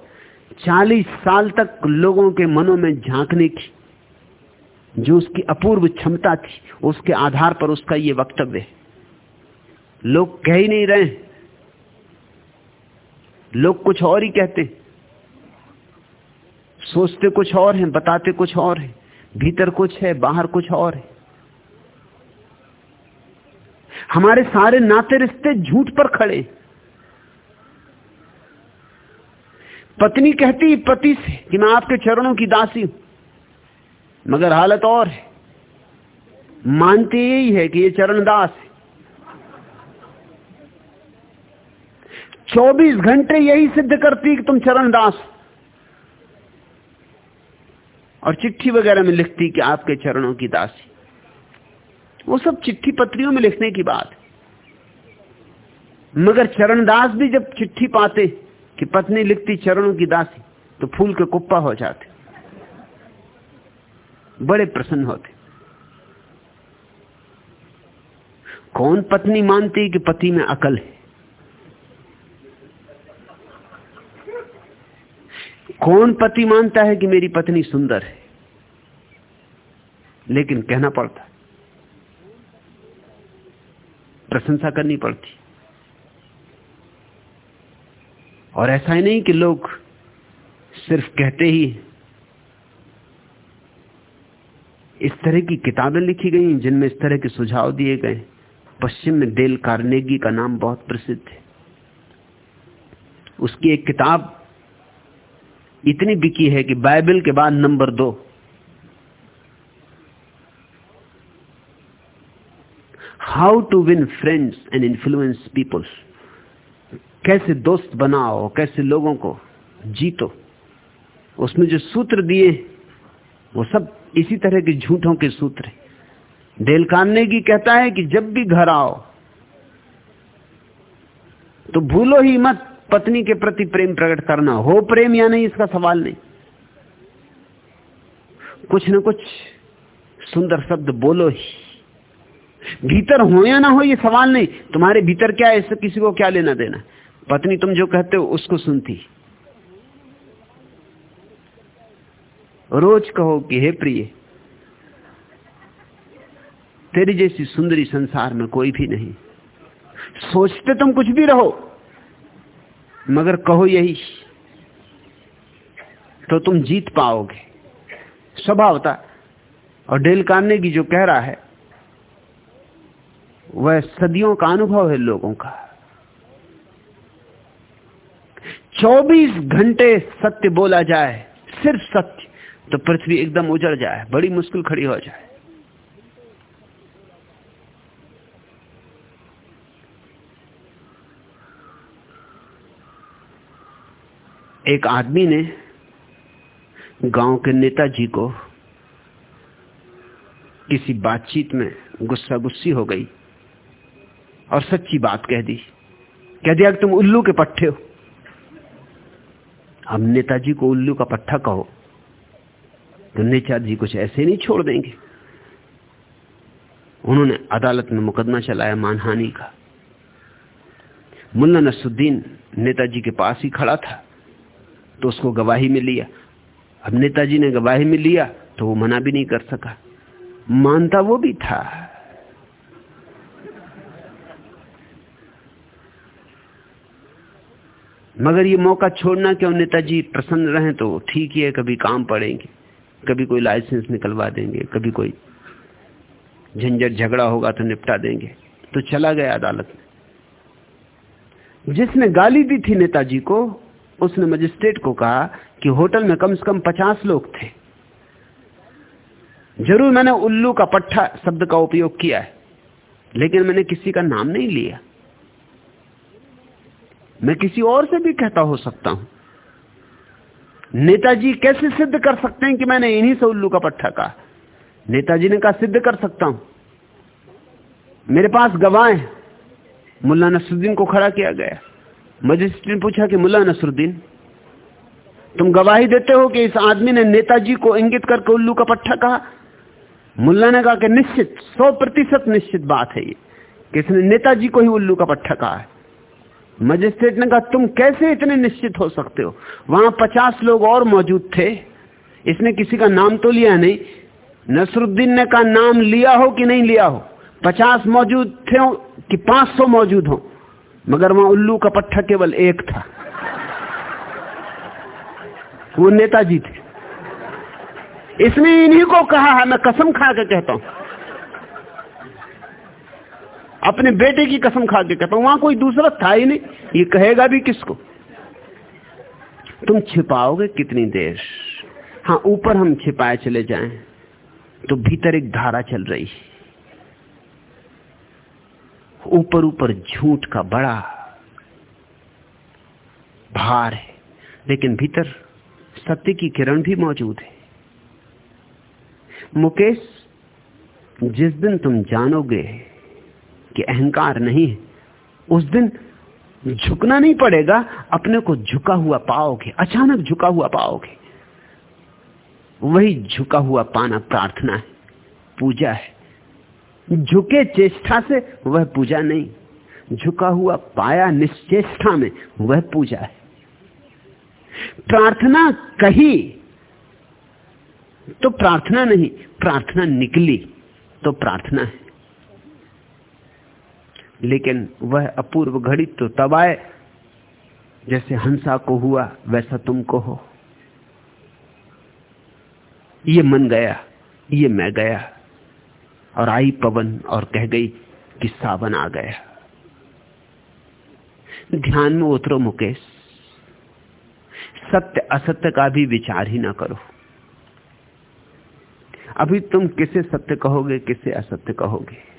चालीस साल तक लोगों के मनों में झांकने की, जो उसकी अपूर्व क्षमता थी, उसके आधार पर उसका यह वक्तव्य है। लोग कह ही नहीं रहे लोग कुछ और ही कहते सोचते कुछ और हैं, बताते कुछ और हैं, भीतर कुछ है, बाहर कुछ और है। हमारे सारे नाते रिश्ते झूठ पर खड़े। पत्नी कहती, पति से, कि मैं आपके चरणों की दासी हूँ, मगर हालत और है। मानते यही है कि ये चरणदास है। 24 घंटे यही सिद्ध करती कि तुम चरण चरणदास और चिट्ठी वगैरह में लिखती कि आपके चरणों की दासी। वो सब चिट्ठी पत्रियों में लिखने की बात मगर चरणदास भी जब चिट्ठी पाते कि पत्नी लिखती चरणों की दासी तो फूल के कुप्पा हो जाते। बड़े प्रसन्न होते। कौन पत्नी मानती कि पति में अकल है? कौन पति मानता है कि मेरी पत्नी सुंदर है? लेकिन कहना पड़ता प्रशंसा करनी पड़ती। और ऐसा ही नहीं कि लोग सिर्फ़ कहते ही इस तरह की किताबें लिखी गई जिनमें इस तरह के सुझाव दिए गए पश्चिम में डेल कार्नेगी का नाम बहुत प्रसिद्ध है। उसकी एक किताब इतनी बिकी है कि बाइबल के बाद नंबर दो। How to win friends and influence peoples कैसे दोस्त बनाओ, कैसे लोगों को जीतो? उसमें जो सूत्र दिए, वो सब इसी तरह के झूठों के सूत्र डेल की कहता है कि जब भी घर आओ तो भूलो ही मत। पत्नी के प्रति प्रेम प्रकट करना हो प्रेम या नहीं, इसका सवाल नहीं। कुछ ना कुछ सुंदर शब्द बोलो ही। भीतर हो या ना हो, ये सवाल नहीं। तुम्हारे भीतर क्या है, इससे किसी को क्या लेना देना? पत्नी तुम जो कहते हो, उसको सुनती। रोज कहो कि, हे प्रिय, तेरी जैसी सुंदरी संसार में कोई भी नहीं। सोचते तुम कुछ भी रहो मगर कहो यही तो तुम जीत पाओगे। स्वभावता, और डेल की जो कह रहा है, वह सदियों का अनुभव है लोगों का। 24 घंटे सत्य बोला जाए, सिर्फ़ सत्य तो पृथ्वी एकदम उजड़ जाए, बड़ी मुश्किल खड़ी हो जाए। एक आदमी ने गाँव के नेताजी को किसी बातचीत में गुस्सा गुस्सी हो गई और सच्ची बात कह दी। कह दिया कि तुम उल्लू के पट्टे हो। अब नेताजी को उल्लू का पट्टा कहो। तो नेताजी कुछ ऐसे नहीं छोड़ देंगे। उन्होंने अदालत में मुकदमा चलाया मानहानि का। मुल्ला नसुद्दीन नेताजी के पास ही खड़ा था। तो उसको गवाही में लिया अब नेताजी ने गवाही में लिया तो वो मना भी नहीं कर सका। मानता वो भी था। मगर ये मौका छोड़ना क्यों नेताजी प्रसन्न रहे तो ठीक ही है, कभी काम पड़ेंगे, कभी कोई लाइसेंस निकलवा देंगे, कभी कोई झंझट झगड़ा होगा तो निपटा देंगे। तो चला गया अदालत। में जिसने गाली दी थी नेताजी को उसने मजिस्ट्रेट को कहा कि होटल में कम से कम पचास लोग थे। ज़रूर मैंने उल्लू का पट्टा शब्द का उपयोग किया है, लेकिन मैंने किसी का नाम नहीं लिया। मैं किसी और से भी कहता हो सकता हूँ। नेताजी कैसे सिद्ध कर सकते हैं कि मैंने इन्हीं से उल्लू का पट्टा कहा? नेताजी ने कहा, सिद्ध कर सकता हूँ। मेरे पास गवाह मुल्ला नसरुद्दीन को खड़ा किया गया। मजिस्ट्रेट ने पूछा कि मुला नसरुद्दीन, तुम गवाही देते हो कि इस आदमी ने नेताजी को इंगित करके उल्लू का पट्टा कहा? मुल्ला ने कहा कि निश्चित, सौ प्रतिशत निश्चित बात है ये, कि इसने नेताजी को ही उल्लू का पट्टा कहा है। मजिस्ट्रेट ने कहा, तुम कैसे इतने निश्चित हो सकते हो? वहाँ पचास लोग और मौजूद थे, इसने किसी का नाम तो लिया नहीं। नसरुद्दीन ने कहा, नाम लिया हो कि नहीं लिया हो? पचास मौजूद थे कि पाँच सौ मौजूद हो? मगर वहाँ उल्लू का पट्टा केवल एक था। वो नेताजी थे। इसने इन्हीं को कहा है, मैं कसम खा के कहता हूँ। अपने बेटे की कसम खा के कहता हूँ, वहाँ कोई दूसरा था ही नहीं। ये कहेगा भी किसको? तुम छिपाओगे कितनी देर? हाँ ऊपर हम छिपाए चले जाएँ तो भीतर एक धारा चल रही ऊपर ऊपर झूठ का बड़ा भार है। लेकिन भीतर सत्य की किरण भी मौजूद है। मुकेश, जिस दिन तुम जानोगे कि अहंकार नहीं है, उस दिन झुकना नहीं पड़ेगा। अपने को झुका हुआ पाओगे, अचानक झुका हुआ पाओगे। वही झुका हुआ पाना प्रार्थना है, पूजा है। झुके चेष्टा से वह पूजा नहीं। झुका हुआ पाया निश्चेष्टा में वह पूजा है। प्रार्थना कही तो प्रार्थना नहीं, प्रार्थना निकली तो प्रार्थना है। लेकिन वह अपूर्व घड़ी तो तब आए, जैसे हंसा को हुआ वैसा तुमको हो। ये मन गया, ये मैं गया। और आई पवन और कह गई कि सावन आ गया। ध्यान में उतरो मुकेश। सत्य असत्य का भी विचार ही ना करो। अभी तुम किसे सत्य कहोगे, किसे असत्य कहोगे?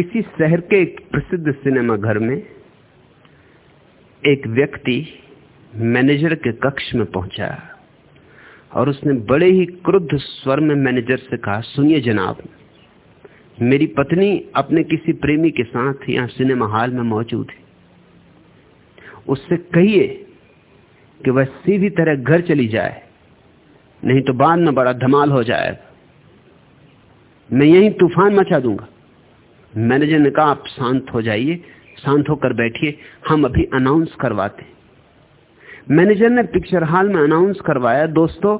किसी शहर के एक प्रसिद्ध सिनेमा घर में एक व्यक्ति मैनेजर के कक्ष में पहुँचा और उसने बड़े ही क्रुद्ध स्वर में मैनेजर से कहा, सुनिए जनाब, मेरी पत्नी अपने किसी प्रेमी के साथ यहाँ सिनेमा हॉल में मौजूद है। उससे कहिए कि वह सीधी तरह घर चली जाए, नहीं तो बाद में बड़ा धमाल हो जाएगा। मैं यही तूफ़ान मचा दूँगा। मैनेजर ने कहा, आप शांत हो जाइए, शांत होकर बैठिए, हम अभी अनाउंस करवाते मैनेजर ने पिक्चर हॉल में अनाउंस करवाया, दोस्तों,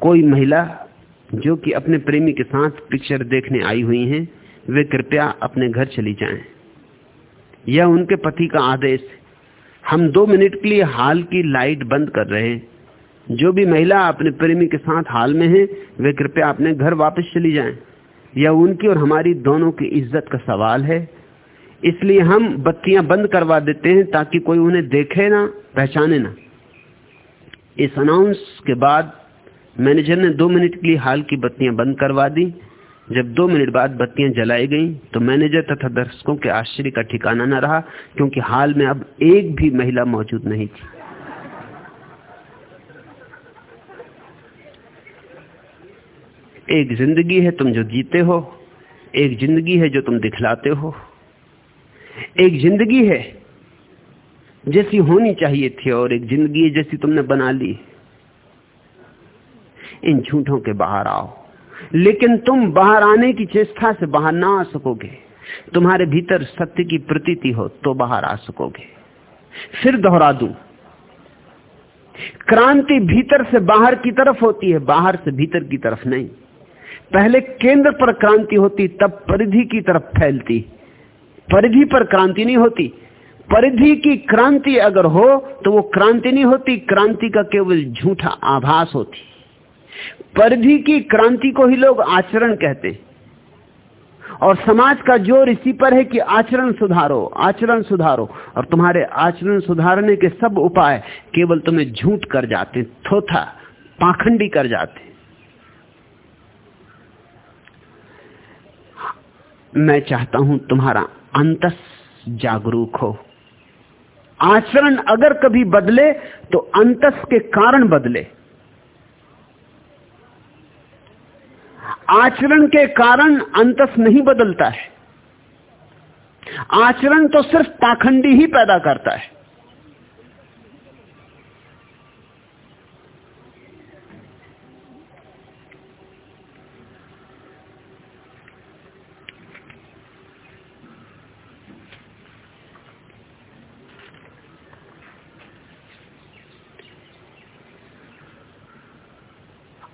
कोई महिला जो कि अपने प्रेमी के साथ पिक्चर देखने आई हुई हैं, वे कृपया अपने घर चली जाएँ। यह उनके पति का आदेश हम दो मिनट के लिए हाल की लाइट बंद कर रहे हैं जो भी महिला अपने प्रेमी के साथ हाल में है, वे कृपया अपने घर वापस चली जाएँ। यह उनकी और हमारी दोनों की इज़्ज़त का सवाल है। इसलिए हम बत्तियाँ बंद करवा देते हैं ताकि कोई उन्हें देखे ना, पहचाने ना। इस अनाउंस के बाद मैनेजर ने दो मिनट के लिए हाल की बत्तियाँ बंद करवा दी। जब दो मिनट बाद बत्तियाँ जलाई गईं तो मैनेजर तथा दर्शकों के आश्चर्य का ठिकाना न रहा, क्योंकि हाल में अब एक भी महिला मौजूद नहीं थी। एक ज़िंदगी है, तुम जो जीते हो। एक ज़िंदगी है जो तुम दिखलाते हो। एक ज़िंदगी है जैसी होनी चाहिए थी और एक ज़िंदगी है जैसी तुमने बना ली। इन झूठों के बाहर आओ। लेकिन तुम बाहर आने की चेष्टा से बाहर ना आ सकोगे। तुम्हारे भीतर सत्य की प्रतीति हो तो बाहर आ सकोगे। फिर दोहरा दू। क्रांति भीतर से बाहर की तरफ़ होती है, बाहर से भीतर की तरफ़ नहीं। पहले केंद्र पर क्रांति होती, तब परिधि की तरफ़ फैलती। परिधि पर क्रांति नहीं होती। परिधि की क्रांति अगर हो तो वो क्रांति नहीं होती, क्रांति का केवल झूठा आभास होती। परिधि की क्रांति को ही लोग आचरण कहते और समाज का ज़ोर इसी पर है कि आचरण सुधारो आचरण सुधारो। और तुम्हारे आचरण सुधारने के सब उपाय केवल तुम्हें झूठ कर जाते, थोथा, पाखंडी कर जाते। मैं चाहता हूँ तुम्हारा अंतस जागरूक हो। आचरण अगर कभी बदले तो अंतस के कारण बदले। आचरण के कारण अंतस नहीं बदलता है। आचरण तो सिर्फ़ पाखंडी ही पैदा करता है।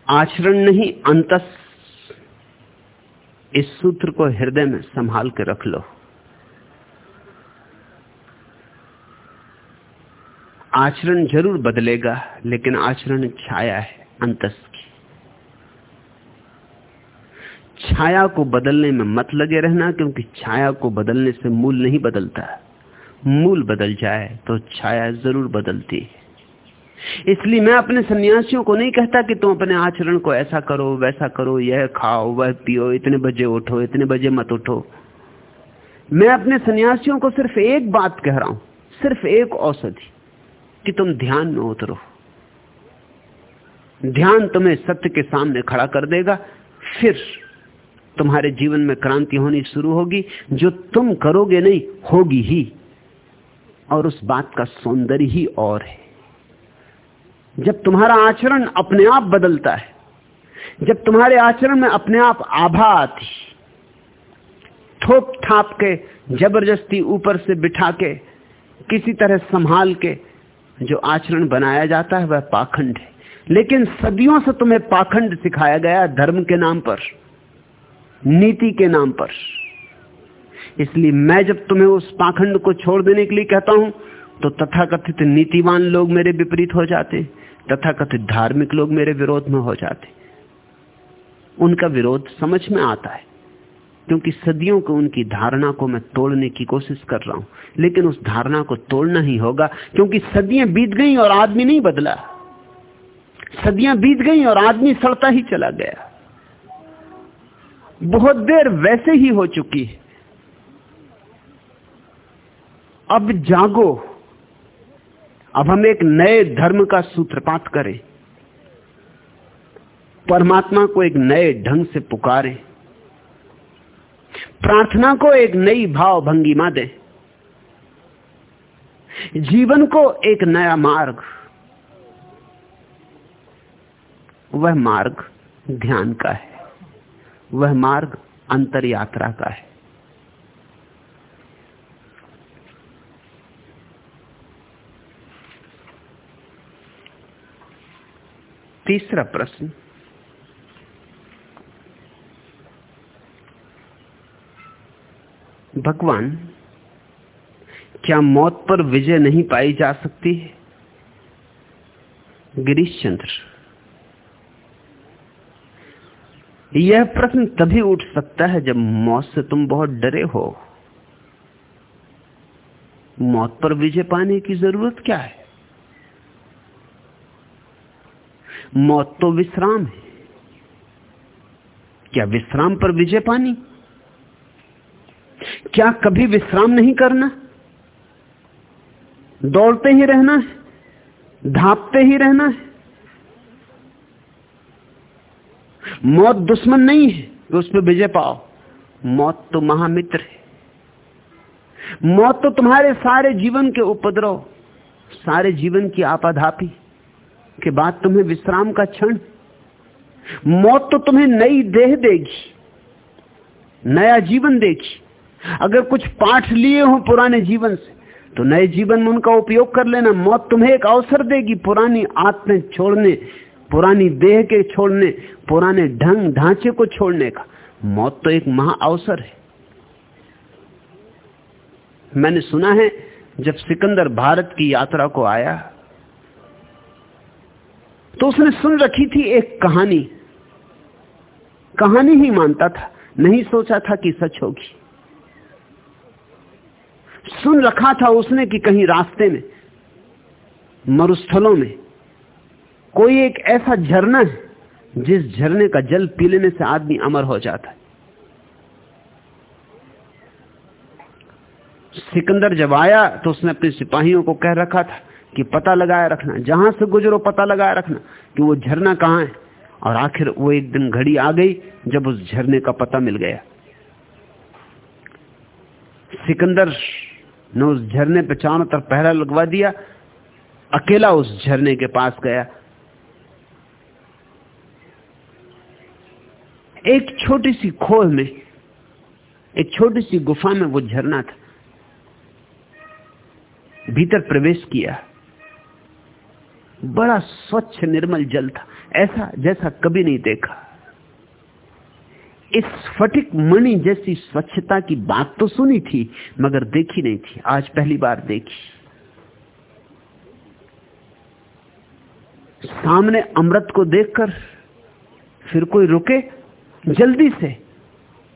आचरण नहीं, अंतस। इस सूत्र को हृदय में संभाल के रख लो। आचरण ज़रूर बदलेगा, लेकिन आचरण छाया है, अंतस की। छाया को बदलने में मत लगे रहना, क्योंकि छाया को बदलने से मूल नहीं बदलता। मूल बदल जाए तो छाया ज़रूर बदलती है। इसलिए मैं अपने सन्यासियों को नहीं कहता कि तुम अपने आचरण को ऐसा करो, वैसा करो, यह खाओ, वह पियो, इतने बजे उठो, इतने बजे मत उठो। मैं अपने सन्यासियों को सिर्फ़ एक बात कह रहा हूँ, सिर्फ़ एक औषधि, कि तुम ध्यान में उतरो। ध्यान तुम्हें सत्य के सामने खड़ा कर देगा, फिर तुम्हारे जीवन में क्रांति होनी शुरू होगी। जो तुम करोगे नहीं, होगी ही, और उस बात का सौंदर्य ही और है। जब तुम्हारा आचरण अपने आप बदलता है, जब तुम्हारे आचरण में अपने आप आभा आती, थोप थाप के, ज़बरदस्ती ऊपर से बिठा के, किसी तरह संभाल के, जो आचरण बनाया जाता है वह पाखंड है। लेकिन सदियों से तुम्हें पाखंड सिखाया गया धर्म के नाम पर, नीति के नाम पर। इसलिए मैं जब तुम्हें उस पाखंड को छोड़ देने के लिए कहता हूँ तो तथाकथित नीतिवान लोग मेरे विपरीत हो जाते तथा कथित धार्मिक लोग मेरे विरोध में हो जाते। उनका विरोध समझ में आता है, क्योंकि सदियों को उनकी धारणा को मैं तोड़ने की कोशिश कर रहा हूँ। लेकिन उस धारणा को तोड़ना ही होगा, क्योंकि सदियाँ बीत गई और आदमी नहीं बदला। सदियाँ बीत गई और आदमी सड़ता ही चला गया। बहुत देर वैसे ही हो चुकी है। अब जागो। अब हम एक नए धर्म का सूत्रपात करें। परमात्मा को एक नए ढंग से पुकारें। प्रार्थना को एक नई भाव भंगिमा दें जीवन को एक नया मार्ग। वह मार्ग ध्यान का है। वह मार्ग अंतर यात्रा का है। तीसरा प्रश्न। भगवान, क्या मौत पर विजय नहीं पाई जा सकती? है गिरीश चंद्र यह प्रश्न तभी उठ सकता है जब मौत से तुम बहुत डरे हो। मौत पर विजय पाने की ज़रूरत क्या है? मौत तो विश्राम है। क्या विश्राम पर विजय पानी? क्या कभी विश्राम नहीं करना? दौड़ते ही रहना है, धापते ही रहना है। मौत दुश्मन नहीं है कि उस पर विजय पाओ। मौत तो महामित्र है। मौत तो तुम्हारे सारे जीवन के उपद्रव, सारे जीवन की आपाधापी। के बाद तुम्हें विश्राम का क्षण। मौत तो तुम्हें नई देह देगी, नया जीवन देगी। अगर कुछ पाठ लिए हो पुराने जीवन से तो नए जीवन में उनका उपयोग कर लेना। मौत तुम्हें एक अवसर देगी, पुरानी आत्में छोड़ने, पुरानी देह के छोड़ने, पुराने ढंग ढांचे को छोड़ने का। मौत तो एक महा अवसर है। मैंने सुना है, जब सिकंदर भारत की यात्रा को आया तो उसने सुन रखी थी एक कहानी। कहानी ही मानता था, नहीं सोचा था कि सच होगी। सुन रखा था उसने कि कहीं रास्ते में, मरुस्थलों में, कोई एक ऐसा झरना है, जिस झरने का जल पी लेने से आदमी अमर हो जाता है। सिकंदर जब आया तो उसने अपने सिपाहियों को कह रखा था कि पता लगाया रखना, जहाँ से गुजरो पता लगाया रखना कि वो झरना कहाँ है। और आखिर वो एक दिन घड़ी आ गई जब उस झरने का पता मिल गया। सिकंदर ने उस झरने पे चारों तरफ़ पहरा लगवा दिया, अकेला उस झरने के पास गया। एक छोटी सी खोल में, एक छोटी सी गुफा में वो झरना था, भीतर प्रवेश किया। बड़ा स्वच्छ निर्मल जल था, ऐसा जैसा कभी नहीं देखा। इस फटिक मणि जैसी स्वच्छता की बात तो सुनी थी, मगर देखी नहीं थी। आज पहली बार देखी। सामने अमृत को देखकर फिर कोई रुके, जल्दी से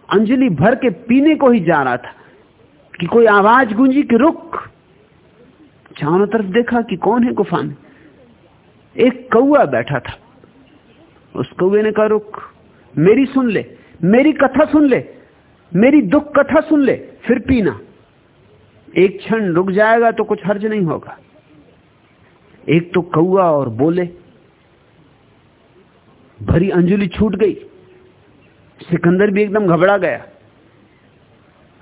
अंजलि भर के पीने को ही जा रहा था कि कोई आवाज़ गूंजी कि रुक। चारों तरफ़ देखा कि कौन है गुफा में? एक कौआ बैठा था। उस कौए ने कहा, रुक, मेरी सुन ले, मेरी कथा सुन ले, मेरी दुख कथा सुन ले, फिर पीना। एक क्षण रुक जाएगा तो कुछ हर्ज नहीं होगा। एक तो कौआ और बोले, भरी अंजलि छूट गई, सिकंदर भी एकदम घबरा गया।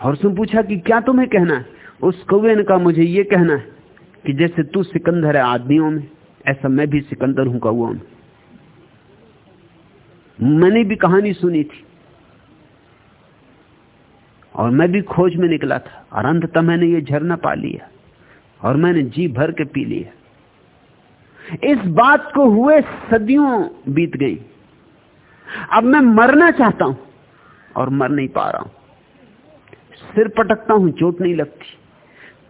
और उसने पूछा कि क्या तुम्हें कहना है? उस कौए ने कहा, मुझे यह कहना है कि जैसे तू सिकंदर है आदमियों में ऐसा मैं भी सिकंदर हूँ कौओं में मैंने भी कहानी सुनी थी। और मैं भी खोज में निकला था। और अंततः मैंने ये झरना पा लिया। और मैंने जी भर के पी लिया। इस बात को हुए सदियों बीत गई। अब मैं मरना चाहता हूँ और मर नहीं पा रहा हूँ। सिर पटकता हूँ, चोट नहीं लगती।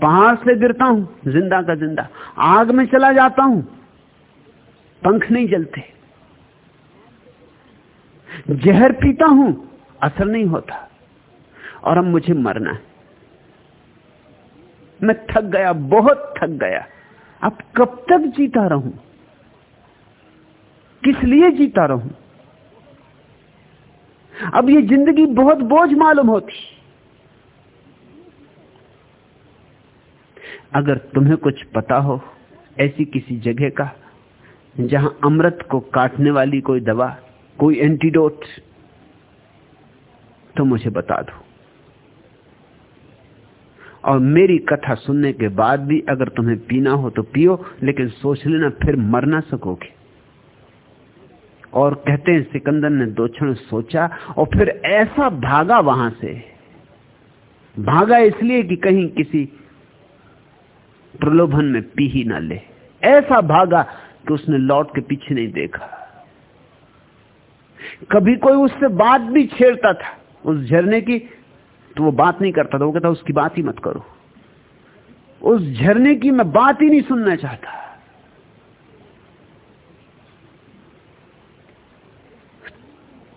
पहाड़ से गिरता हूँ, ज़िंदा का ज़िंदा। आग में चला जाता हूँ पंख नहीं जलते। जहर पीता हूँ, असर नहीं होता। और अब मुझे मरना है। मैं थक गया, बहुत थक गया। अब कब तक जीता रहूँ? किस लिए जीता रहूँ? अब ये ज़िंदगी बहुत बोझ मालूम होती। अगर तुम्हें कुछ पता हो ऐसी किसी जगह का जहाँ अमृत को काटने वाली कोई दवा, कोई एंटीडोट तो मुझे बता दो। और मेरी कथा सुनने के बाद भी अगर तुम्हें पीना हो तो पियो, लेकिन सोच लेना, फिर मर ना सकोगे। और कहते हैं, सिकंदर ने दो क्षण सोचा, और फिर ऐसा भागा वहाँ से। भागा इसलिए कि कहीं किसी प्रलोभन में पी ही ना ले। ऐसा भागा कि उसने लौट के पीछे नहीं देखा। कभी कोई उससे बात भी छेड़ता था, उस झरने की तो वो बात नहीं करता था। वो कहता, उसकी बात ही मत करो। उस झरने की मैं बात ही नहीं सुनना चाहता।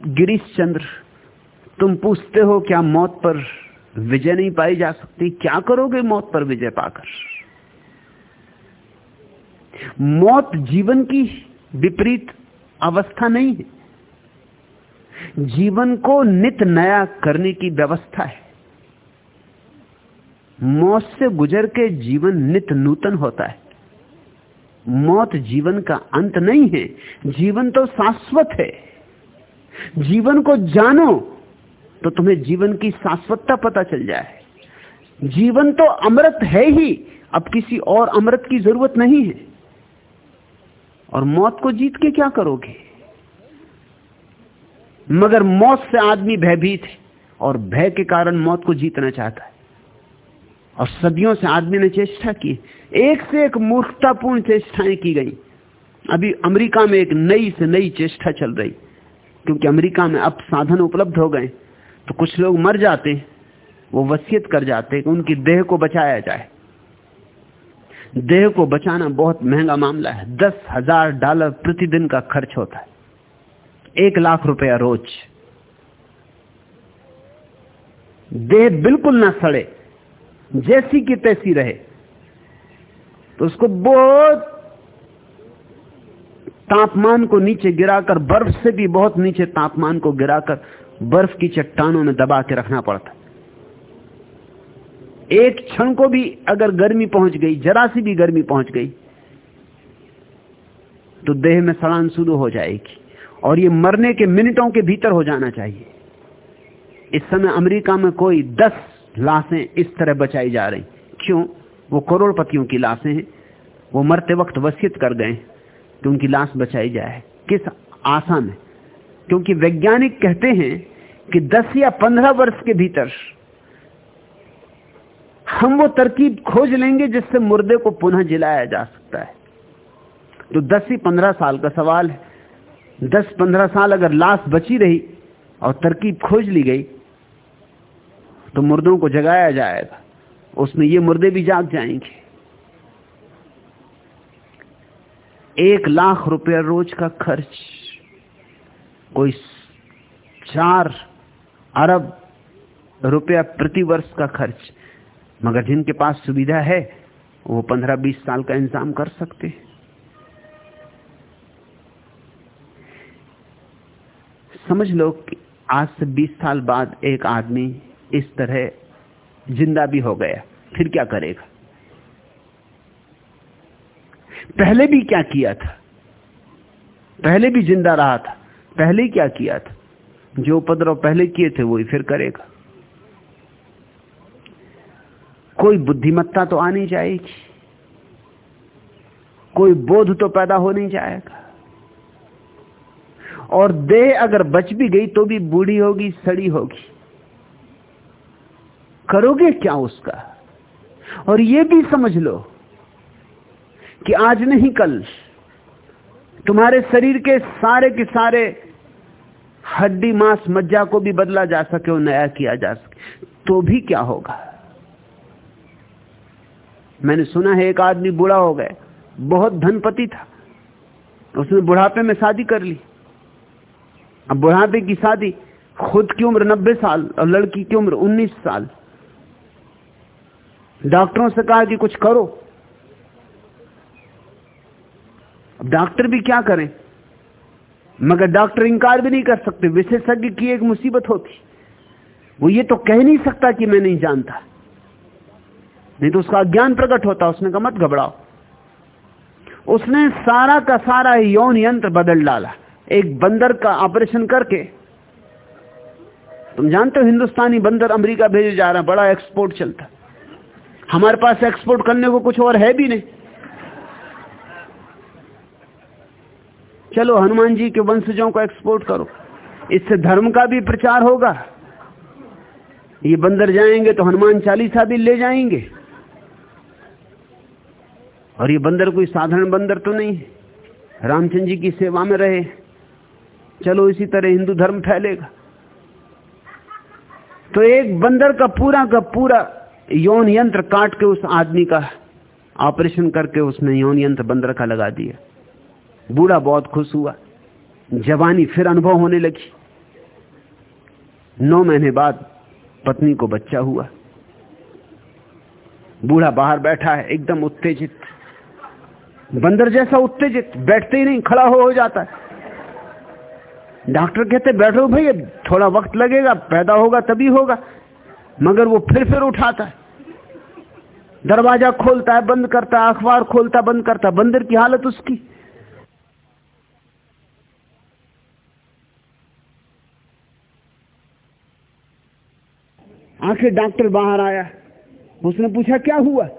गिरीश चंद्र तुम पूछते हो क्या मौत पर विजय नहीं पाई जा सकती? क्या करोगे मौत पर विजय पाकर? मौत जीवन की विपरीत अवस्था नहीं है। जीवन को नित नया करने की व्यवस्था है। मौत से गुजर के जीवन नित नूतन होता है। मौत जीवन का अंत नहीं है। जीवन तो शाश्वत है। जीवन को जानो तो तुम्हें जीवन की शाश्वतता पता चल जाए। जीवन तो अमृत है ही। अब किसी और अमृत की ज़रूरत नहीं है। और मौत को जीत के क्या करोगे? मगर मौत से आदमी भयभीत है और भय के कारण मौत को जीतना चाहता है। और सदियों से आदमी ने चेष्टा की। एक से एक मूर्खतापूर्ण चेष्टाएँ की गई। अभी अमेरिका में एक नई से नई चेष्टा चल रही। क्योंकि अमेरिका में अब साधन उपलब्ध हो गए। तो कुछ लोग मर जाते वो वसीयत कर जाते कि उनकी देह को बचाया जाए। देह को बचाना बहुत महँगा मामला है। दस हज़ार डॉलर प्रतिदिन का खर्च होता है। एक लाख रुपया रोज। देह बिल्कुल ना सड़े, जैसी की तैसी रहे। तो उसको बहुत तापमान को नीचे गिराकर, बर्फ़ से भी बहुत नीचे तापमान को गिराकर, बर्फ़ की चट्टानों में दबा के रखना पड़ता एक क्षण को भी अगर गर्मी पहुँच गई, जरा सी भी गर्मी पहुँच गई तो देह में सड़ान शुरू हो जाएगी। और ये मरने के मिनटों के भीतर हो जाना चाहिए। इस समय अमेरिका में कोई दस लाशें इस तरह बचाई जा रही। क्यों? वो करोड़पतियों की लाशें हैं। वो मरते वक्त वसीयत कर गए कि उनकी लाश बचाई जाए। किस आशा में? क्योंकि वैज्ञानिक कहते हैं कि 10 या 15 वर्ष के भीतर हम वो तरकीब खोज लेंगे जिससे मुर्दे को पुनः जिलाया जा सकता है। तो 10 ही 15 साल का सवाल है। 10-15 साल अगर लाश बची रही और तरकीब खोज ली गई तो मुर्दों को जगाया जाएगा। उसमें ये मुर्दे भी जाग जाएँगे। एक लाख रुपया रोज का खर्च। कोई चार अरब रुपया प्रति वर्ष का खर्च। मगर जिनके पास सुविधा है, वो पंद्रह बीस साल का इंतज़ाम कर सकते हैं। समझ लो कि आज से बीस साल बाद एक आदमी इस तरह ज़िंदा भी हो गया, फिर क्या करेगा? पहले भी क्या किया था? पहले भी ज़िंदा रहा था, पहले क्या किया था? जो उपद्रव पहले किए थे वही फिर करेगा। कोई बुद्धिमत्ता तो आनी जाएगी। कोई बोध तो पैदा हो नहीं जाएगा। और देह अगर बच भी गई तो भी बूढ़ी होगी, सड़ी होगी। करोगे क्या उसका? और यह भी समझ लो कि आज नहीं कल। तुम्हारे शरीर के सारे के सारे हड्डी, मांस, मज्जा को भी बदला जा सके और नया किया जा सके। तो भी क्या होगा? मैंने सुना है एक आदमी बूढ़ा हो गया। बहुत धनपति था। उसने बुढ़ापे में शादी कर ली। अब बुढ़ापे की शादी खुद की उम्र नब्बे साल और लड़की की उम्र उन्नीस साल। डॉक्टरों से कहा कि कुछ करो। अब डॉक्टर भी क्या करें? मगर डॉक्टर इंकार भी नहीं कर सकते। विशेषज्ञ की एक मुसीबत होती। वो ये तो कह नहीं सकता कि मैं नहीं जानता। नहीं तो उसका ज्ञान प्रकट होता, उसने कहा, मत घबराओ। उसने सारा का सारा यौन यंत्र बदल डाला, एक बंदर का ऑपरेशन करके। तुम जानते हो, हिंदुस्तानी बंदर अमेरिका भेजे जा रहा बड़ा एक्सपोर्ट चलता। हमारे पास एक्सपोर्ट करने को कुछ और है भी नहीं। चलो, हनुमान जी के वंशजों को एक्सपोर्ट करो। इससे धर्म का भी प्रचार होगा। ये बंदर जाएँगे तो हनुमान चालीसा भी ले जाएँगे। और ये बंदर कोई साधारण बंदर तो नहीं रामचंद्र जी की सेवा में रहे। चलो इसी तरह हिंदू धर्म फैलेगा। तो एक बंदर का पूरा का पूरा यौन यंत्र काट के उस आदमी का ऑपरेशन करके उसने यौन यंत्र बंदर का लगा दिया। बूढ़ा बहुत खुश हुआ। जवानी फिर अनुभव होने लगी। नौ महीने बाद पत्नी को बच्चा हुआ। बूढ़ा बाहर बैठा है, एकदम उत्तेजित। बंदर जैसा उत्तेजित, बैठते ही नहीं, खड़ा हो हो जाता है। डॉक्टर कहते, बैठो भाई थोड़ा वक्त लगेगा, पैदा होगा तभी होगा। मगर वो फिर फिर उठाता है। दरवाज़ा खोलता है, बंद करता है, अखबार खोलता बंद करता बंदर की हालत उसकी। आखिर डॉक्टर बाहर आया। उसने पूछा, क्या हुआ?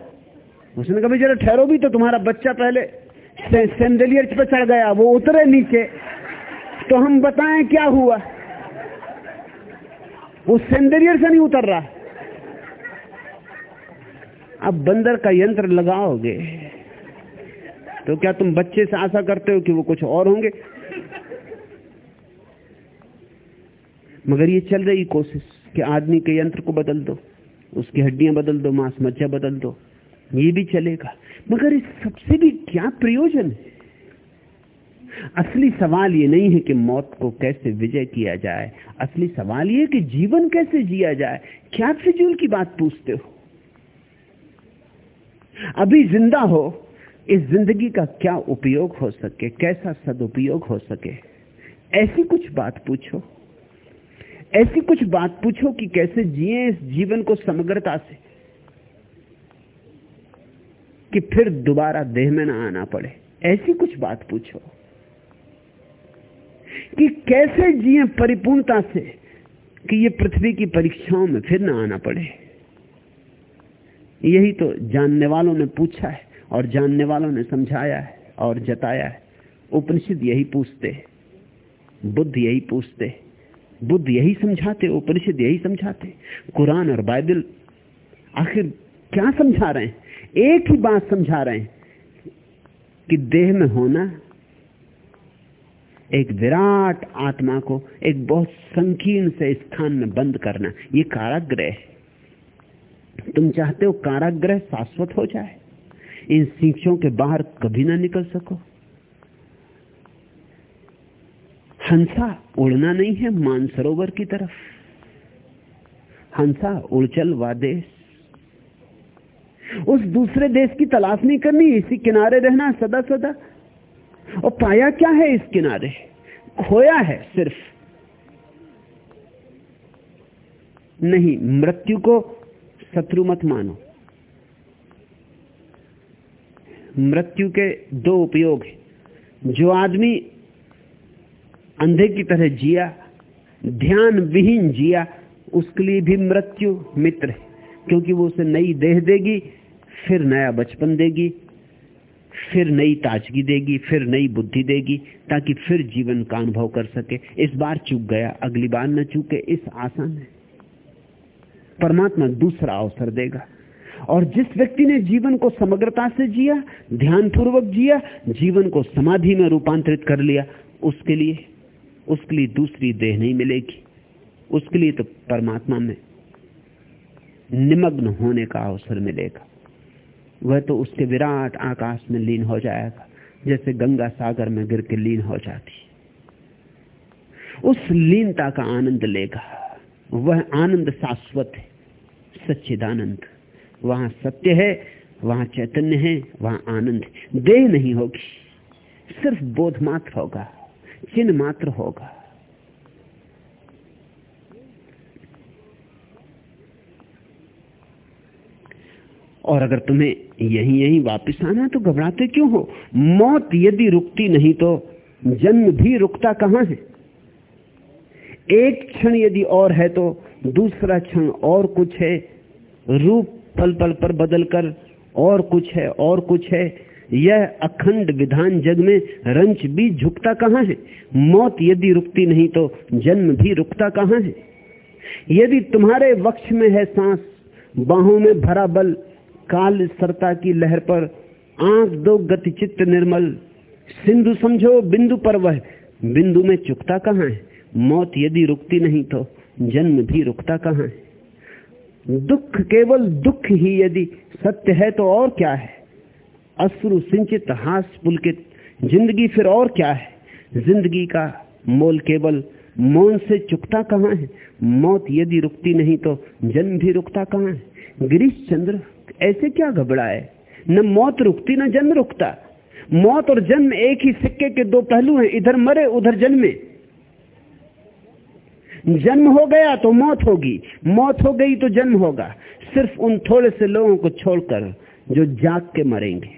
उसने कहा जरा ठहरो भी तो तुम्हारा बच्चा पहले सेंडलियर पे चढ़ गया, वो उतरे नीचे। तो हम बताएँ क्या हुआ? वो सेंडलियर से नहीं उतर रहा। अब बंदर का यंत्र लगाओगे तो क्या तुम बच्चे से आशा करते हो कि वो कुछ और होंगे? मगर ये चल रही कोशिश कि आदमी के यंत्र को बदल दो, उसकी हड्डियाँ बदल दो, मांस मज्जा बदल दो। ये भी चलेगा। मगर इस सबसे भी क्या प्रयोजन है? असली सवाल ये नहीं है कि मौत को कैसे विजय किया जाए। असली सवाल ये कि जीवन कैसे जिया जाए। क्या फिजूल की बात पूछते हो? अभी ज़िंदा हो, इस ज़िंदगी का क्या उपयोग हो सके? कैसा सदुपयोग हो सके? ऐसी कुछ बात पूछो। ऐसी कुछ बात पूछो कि कैसे जिए इस जीवन को समग्रता से। कि फिर दोबारा देह में ना आना पड़े। ऐसी कुछ बात पूछो। कि कैसे जिए परिपूर्णता से कि ये पृथ्वी की परीक्षाओं में फिर ना आना पड़े। यही तो जानने वालों ने पूछा है और जानने वालों ने समझाया है और जताया है। उपनिषद यही पूछते बुद्ध यही पूछते बुद्ध यही समझाते, उपनिषद यही समझाते। कुरान और बाइबल आखिर क्या समझा रहे हैं? एक ही बात समझा रहे हैं कि देह में होना एक विराट आत्मा को एक बहुत संकीर्ण से स्थान में बंद करना, ये काराग्रह है। तुम चाहते हो काराग्रह शाश्वत हो जाए? इन शिक्षों के बाहर कभी ना निकल सको। हंसा उड़ना नहीं है मानसरोवर की तरफ़। हंसा उड़चल वादेश। उस दूसरे देश की तलाश नहीं करनी, इसी किनारे रहना सदा सदा। और पाया क्या है इस किनारे? खोया है सिर्फ़। नहीं, मृत्यु को शत्रु मत मानो। मृत्यु के दो उपयोग हैं। जो आदमी अंधे की तरह जिया, ध्यान विहीन जिया, उसके लिए भी मृत्यु मित्र है, क्योंकि वो उसे नई देह देगी फिर नया बचपन देगी, फिर नई ताजगी देगी, फिर नई बुद्धि देगी, ताकि फिर जीवन का अनुभव कर सके। इस बार चूक गया, अगली बार न चूके, इस आशा में परमात्मा दूसरा अवसर देगा। और जिस व्यक्ति ने जीवन को समग्रता से जिया, ध्यानपूर्वक जिया, जीवन को समाधि में रूपांतरित कर लिया, उसके लिए उसके लिए दूसरी देह नहीं मिलेगी। उसके लिए तो परमात्मा में निमग्न होने का अवसर मिलेगा। वह तो उसके विराट आकाश में लीन हो जाएगा, जैसे गंगा सागर में गिर के लीन हो जाती उस लीनता का आनंद लेगा। वह आनंद शाश्वत है, सच्चिदानंद। वहाँ सत्य है, वहाँ चैतन्य है, वहाँ आनंद। देह नहीं होगी, सिर्फ़ बोध मात्र होगा, चिन्ह मात्र होगा। और अगर तुम्हें यही यही वापस आना तो घबराते क्यों हो? मौत यदि रुकती नहीं तो जन्म भी रुकता कहाँ है? एक क्षण यदि और है तो दूसरा क्षण और कुछ है। रूप पल पल पर बदलकर और कुछ है, और कुछ है। यह अखंड विधान जग में रंच भी झुकता कहाँ है? मौत यदि रुकती नहीं तो जन्म भी रुकता कहाँ है? यदि तुम्हारे वक्ष में है सांस, बाहों में भरा बल काल सरता की लहर पर आँख दो गति चित्त निर्मल। सिंधु समझो बिंदु पर वह। बिंदु में चुकता कहाँ है? मौत यदि रुकती नहीं तो जन्म भी रुकता कहाँ है? दुख केवल दुख ही यदि सत्य है तो और क्या है? अश्रु सिंचित हास पुलकित। ज़िंदगी फिर और क्या है? ज़िंदगी का मोल केवल मौन से चुकता कहाँ है? मौत यदि रुकती नहीं तो जन्म भी रुकता कहाँ है? गिरीश चंद्र ऐसे क्या घबराए? न मौत रुकती, न जन्म रुकता। मौत और जन्म एक ही सिक्के के दो पहलू हैं, इधर मरे, उधर जन्मे। जन्म हो गया तो मौत होगी, मौत हो गई तो जन्म होगा। सिर्फ़ उन थोड़े से लोगों को छोड़कर जो जाग के मरेंगे।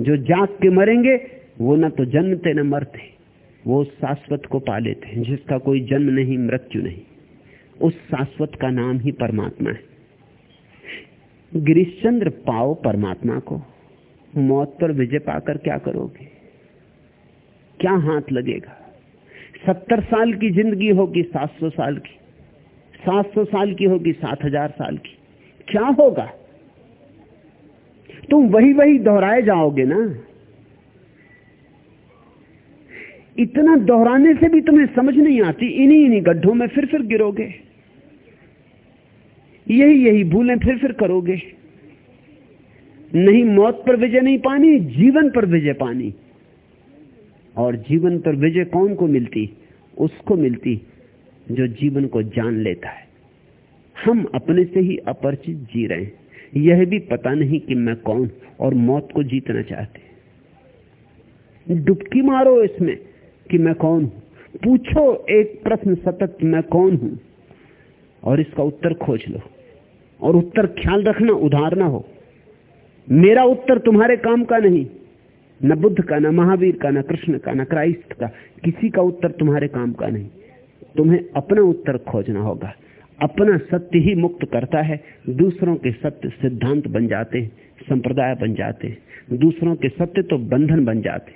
जो जाग के मरेंगे, वो ना तो जन्मते, न मरते। वो शाश्वत को पा लेते हैं, जिसका कोई जन्म नहीं, मृत्यु नहीं। उस शाश्वत का नाम ही परमात्मा है। गिरीशचंद्र, पाओ परमात्मा को। मौत पर विजय पाकर क्या करोगे? क्या हाथ लगेगा? सत्तर साल की ज़िंदगी होगी सात सौ साल की। सात सौ साल की होगी सात हज़ार साल की। क्या होगा? तुम वही वही दोहराए जाओगे ना। इतना दोहराने से भी तुम्हें समझ नहीं आती, इन्हीं इन्हीं गड्ढों में फिर फिर गिरोगे। यही यही भूलें, फिर फिर करोगे। नहीं मौत पर विजय नहीं पानी, जीवन पर विजय पानी। और जीवन पर विजय कौन को मिलती? उसको मिलती जो जीवन को जान लेता है। हम अपने से ही अपरिचित जी रहे हैं। यह भी पता नहीं कि मैं कौन और मौत को जीतना चाहते। डुबकी मारो इसमें कि मैं कौन हूँ। पूछो एक प्रश्न सतत, मैं कौन हूँ? और इसका उत्तर खोज लो। और उत्तर ख्याल रखना, उधार ना हो। मेरा उत्तर तुम्हारे काम का नहीं। न बुद्ध का, न महावीर का, न कृष्ण का, न क्राइस्ट का, किसी का उत्तर तुम्हारे काम का नहीं। तुम्हें अपना उत्तर खोजना होगा। अपना सत्य ही मुक्त करता है। दूसरों के सत्य सिद्धांत बन जाते हैं, संप्रदाय बन जाते हैं। दूसरों के सत्य तो बंधन बन जाते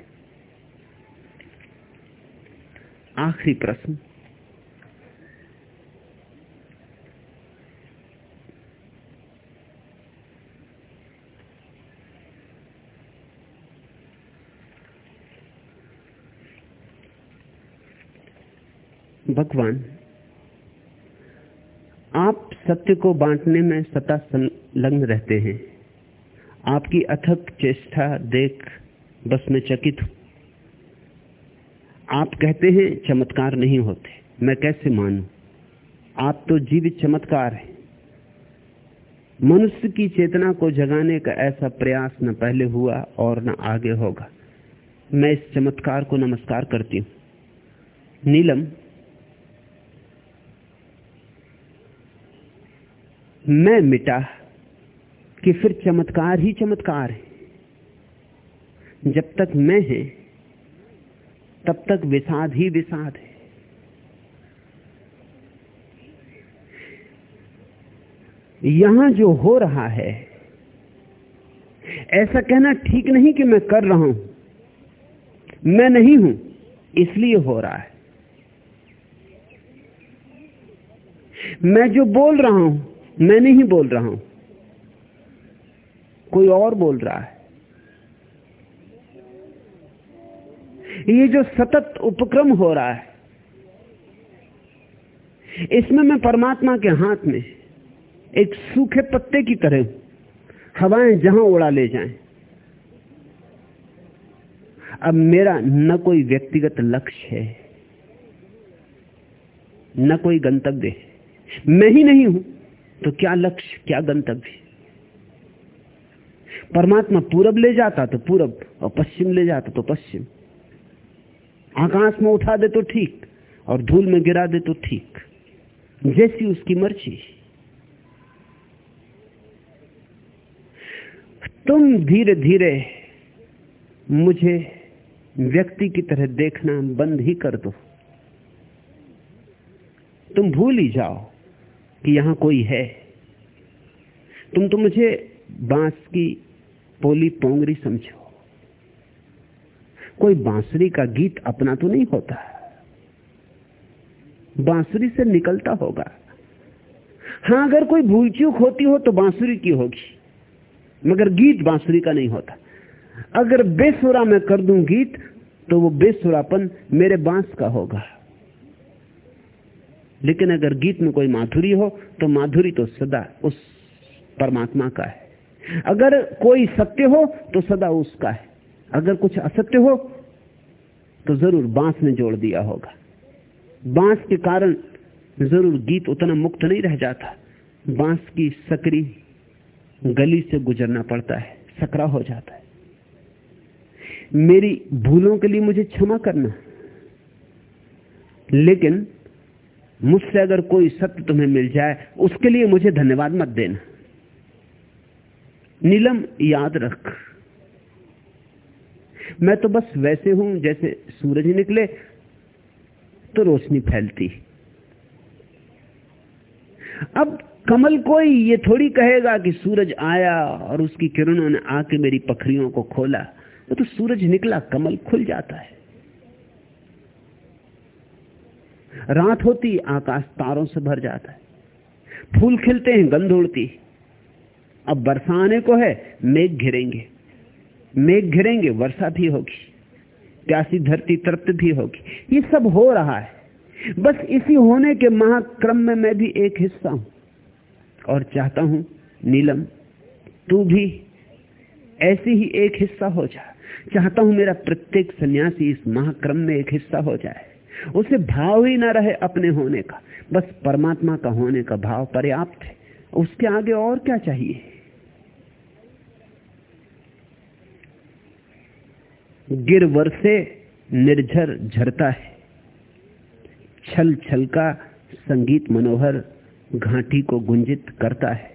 आखिरी प्रश्न। भगवान, आप सत्य को बांटने में सता संलग्न रहते हैं। आपकी अथक चेष्टा देख बस में चकित हूँ। आप कहते हैं, चमत्कार नहीं होते। मैं कैसे मानू? आप तो जीवित चमत्कार हैं। मनुष्य की चेतना को जगाने का ऐसा प्रयास न पहले हुआ और न आगे होगा। मैं इस चमत्कार को नमस्कार करती हूँ। नीलम मैं मिटा कि फिर चमत्कार ही चमत्कार है। जब तक मैं है, तब तक विषाद ही विषाद है। यहाँ जो हो रहा है, ऐसा कहना ठीक नहीं कि मैं कर रहा हूँ। मैं नहीं हूँ, इसलिए हो रहा है। मैं जो बोल रहा हूँ मैं नहीं बोल रहा हूँ। कोई और बोल रहा है। ये जो सतत उपक्रम हो रहा है, इसमें मैं परमात्मा के हाथ में एक सूखे पत्ते की तरह हूँ। हवाएँ जहाँ उड़ा ले जाएँ। अब मेरा न कोई व्यक्तिगत लक्ष्य है, न कोई गंतव्य है। मैं ही नहीं हूँ। तो क्या लक्ष्य, क्या गंतव्य? परमात्मा पूरब ले जाता तो पूरब और पश्चिम ले जाता तो पश्चिम। आकाश में उठा दे तो ठीक और धूल में गिरा दे तो ठीक। जैसी उसकी मर्ज़ी। तुम धीरे धीरे मुझे व्यक्ति की तरह देखना बंद ही कर दो। तुम भूल ही जाओ। कि यहाँ कोई है। तुम तो मुझे बाँस की पोली पोंगरी समझो। कोई बांसुरी का गीत अपना तो नहीं होता। बांसुरी से निकलता होगा। हाँ, अगर कोई भूल चूक होती हो तो बांसुरी की होगी, मगर गीत बांसुरी का नहीं होता। अगर बेसुरा मैं कर दूँ गीत तो वो बेसुरापन मेरे बाँस का होगा। लेकिन अगर गीत में कोई माधुरी हो तो माधुरी तो सदा उस परमात्मा का है। अगर कोई सत्य हो तो सदा उसका है। अगर कुछ असत्य हो तो ज़रूर बाँस ने जोड़ दिया होगा। बाँस के कारण ज़रूर गीत उतना मुक्त नहीं रह जाता। बाँस की सकरी गली से गुजरना पड़ता है, सकरा हो जाता है। मेरी भूलों के लिए मुझे क्षमा करना। लेकिन मुझसे अगर कोई सत्य तुम्हें मिल जाए, उसके लिए मुझे धन्यवाद मत देना। नीलम, याद रख। मैं तो बस वैसे हूँ, जैसे सूरज निकले तो रोशनी फैलती। अब कमल कोई ये थोड़ी कहेगा कि सूरज आया और उसकी किरणों ने आके मेरी पखरियों को खोला वो तो सूरज निकला, कमल खुल जाता है। रात होती आकाश तारों से भर जाता है। फूल खिलते हैं, गंध उड़ती अब वर्षा आने को है, मेघ घिरेंगे। मेघ घिरेंगे, वर्षा भी होगी। प्यासी धरती तृप्त भी होगी। ये सब हो रहा है। बस इसी होने के महाक्रम में मैं भी एक हिस्सा हूँ। और चाहता हूँ, नीलम, तू भी ऐसी ही एक हिस्सा हो जा। चाहता हूँ मेरा प्रत्येक सन्यासी इस महाक्रम में एक हिस्सा हो जाए। उसे भाव ही ना रहे अपने होने का। बस परमात्मा का होने का भाव पर्याप्त है। उसके आगे और क्या चाहिए? गिरवर से निर्झर झरता है। छल छल का संगीत मनोहर घाटी को गुंजित करता है।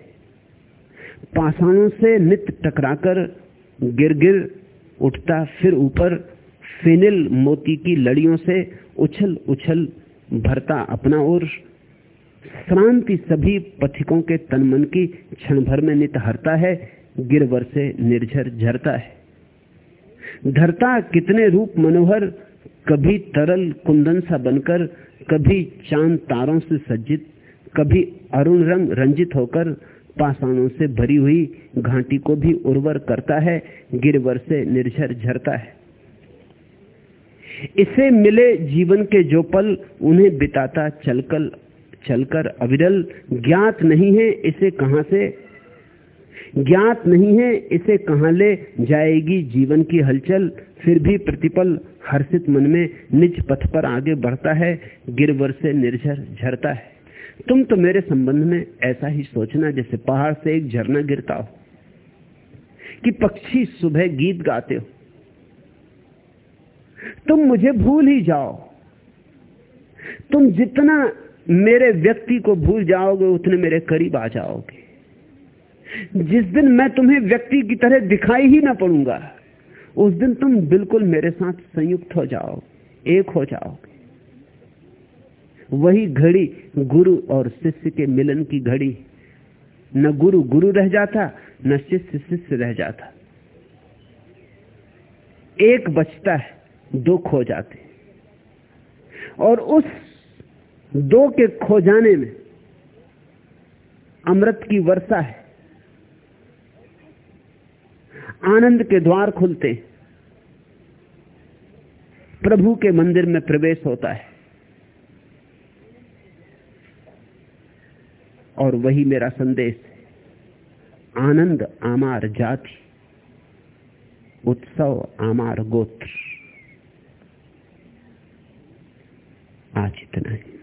पाषाणों से नित टकराकर गिर गिर उठता फिर ऊपर। फिनिल मोती की लड़ियों से उछल उछल भरता अपना और श्रांति सभी पथिकों के तन मन की क्षण भर में नित हरता है, गिरवर से निर्झर झरता है। धरता कितने रूप मनोहर, कभी तरल कुंदन सा बनकर, कभी चाँद तारों से सज्जित, कभी अरुण रंग रंजित होकर पाषाणों से भरी हुई घाटी को भी उर्वर करता है, गिरवर से निर्झर झरता है। इसे मिले जीवन के जो पल, उन्हें बिताता चलकर चलकर अविरल। ज्ञात नहीं है इसे कहाँ से। ज्ञात नहीं है इसे कहाँ ले जाएगी जीवन की हलचल। फिर भी प्रतिपल हर्षित मन में निज पथ पर आगे बढ़ता है, गिरवर से निर्झर झरता है। तुम तो मेरे संबंध में ऐसा ही सोचना जैसे पहाड़ से एक झरना गिरता हो, कि पक्षी सुबह गीत गाते हो। तुम मुझे भूल ही जाओ। तुम जितना मेरे व्यक्ति को भूल जाओगे, उतने मेरे करीब आ जाओगे। जिस दिन मैं तुम्हें व्यक्ति की तरह दिखाई ही ना पड़ूँगा, उस दिन तुम बिल्कुल मेरे साथ संयुक्त हो जाओ, एक हो जाओगे। वही घड़ी गुरु और शिष्य के मिलन की घड़ी। न गुरु गुरु रह जाता, न शिष्य शिष्य रह जाता। एक बचता है। दो खो जाते और उस दो के खो जाने में अमृत की वर्षा है। आनंद के द्वार खुलते प्रभु के मंदिर में प्रवेश होता है। और वही मेरा संदेश है। आनंद आमार जाति, उत्सव आमार गोत्र। आज इतना ही।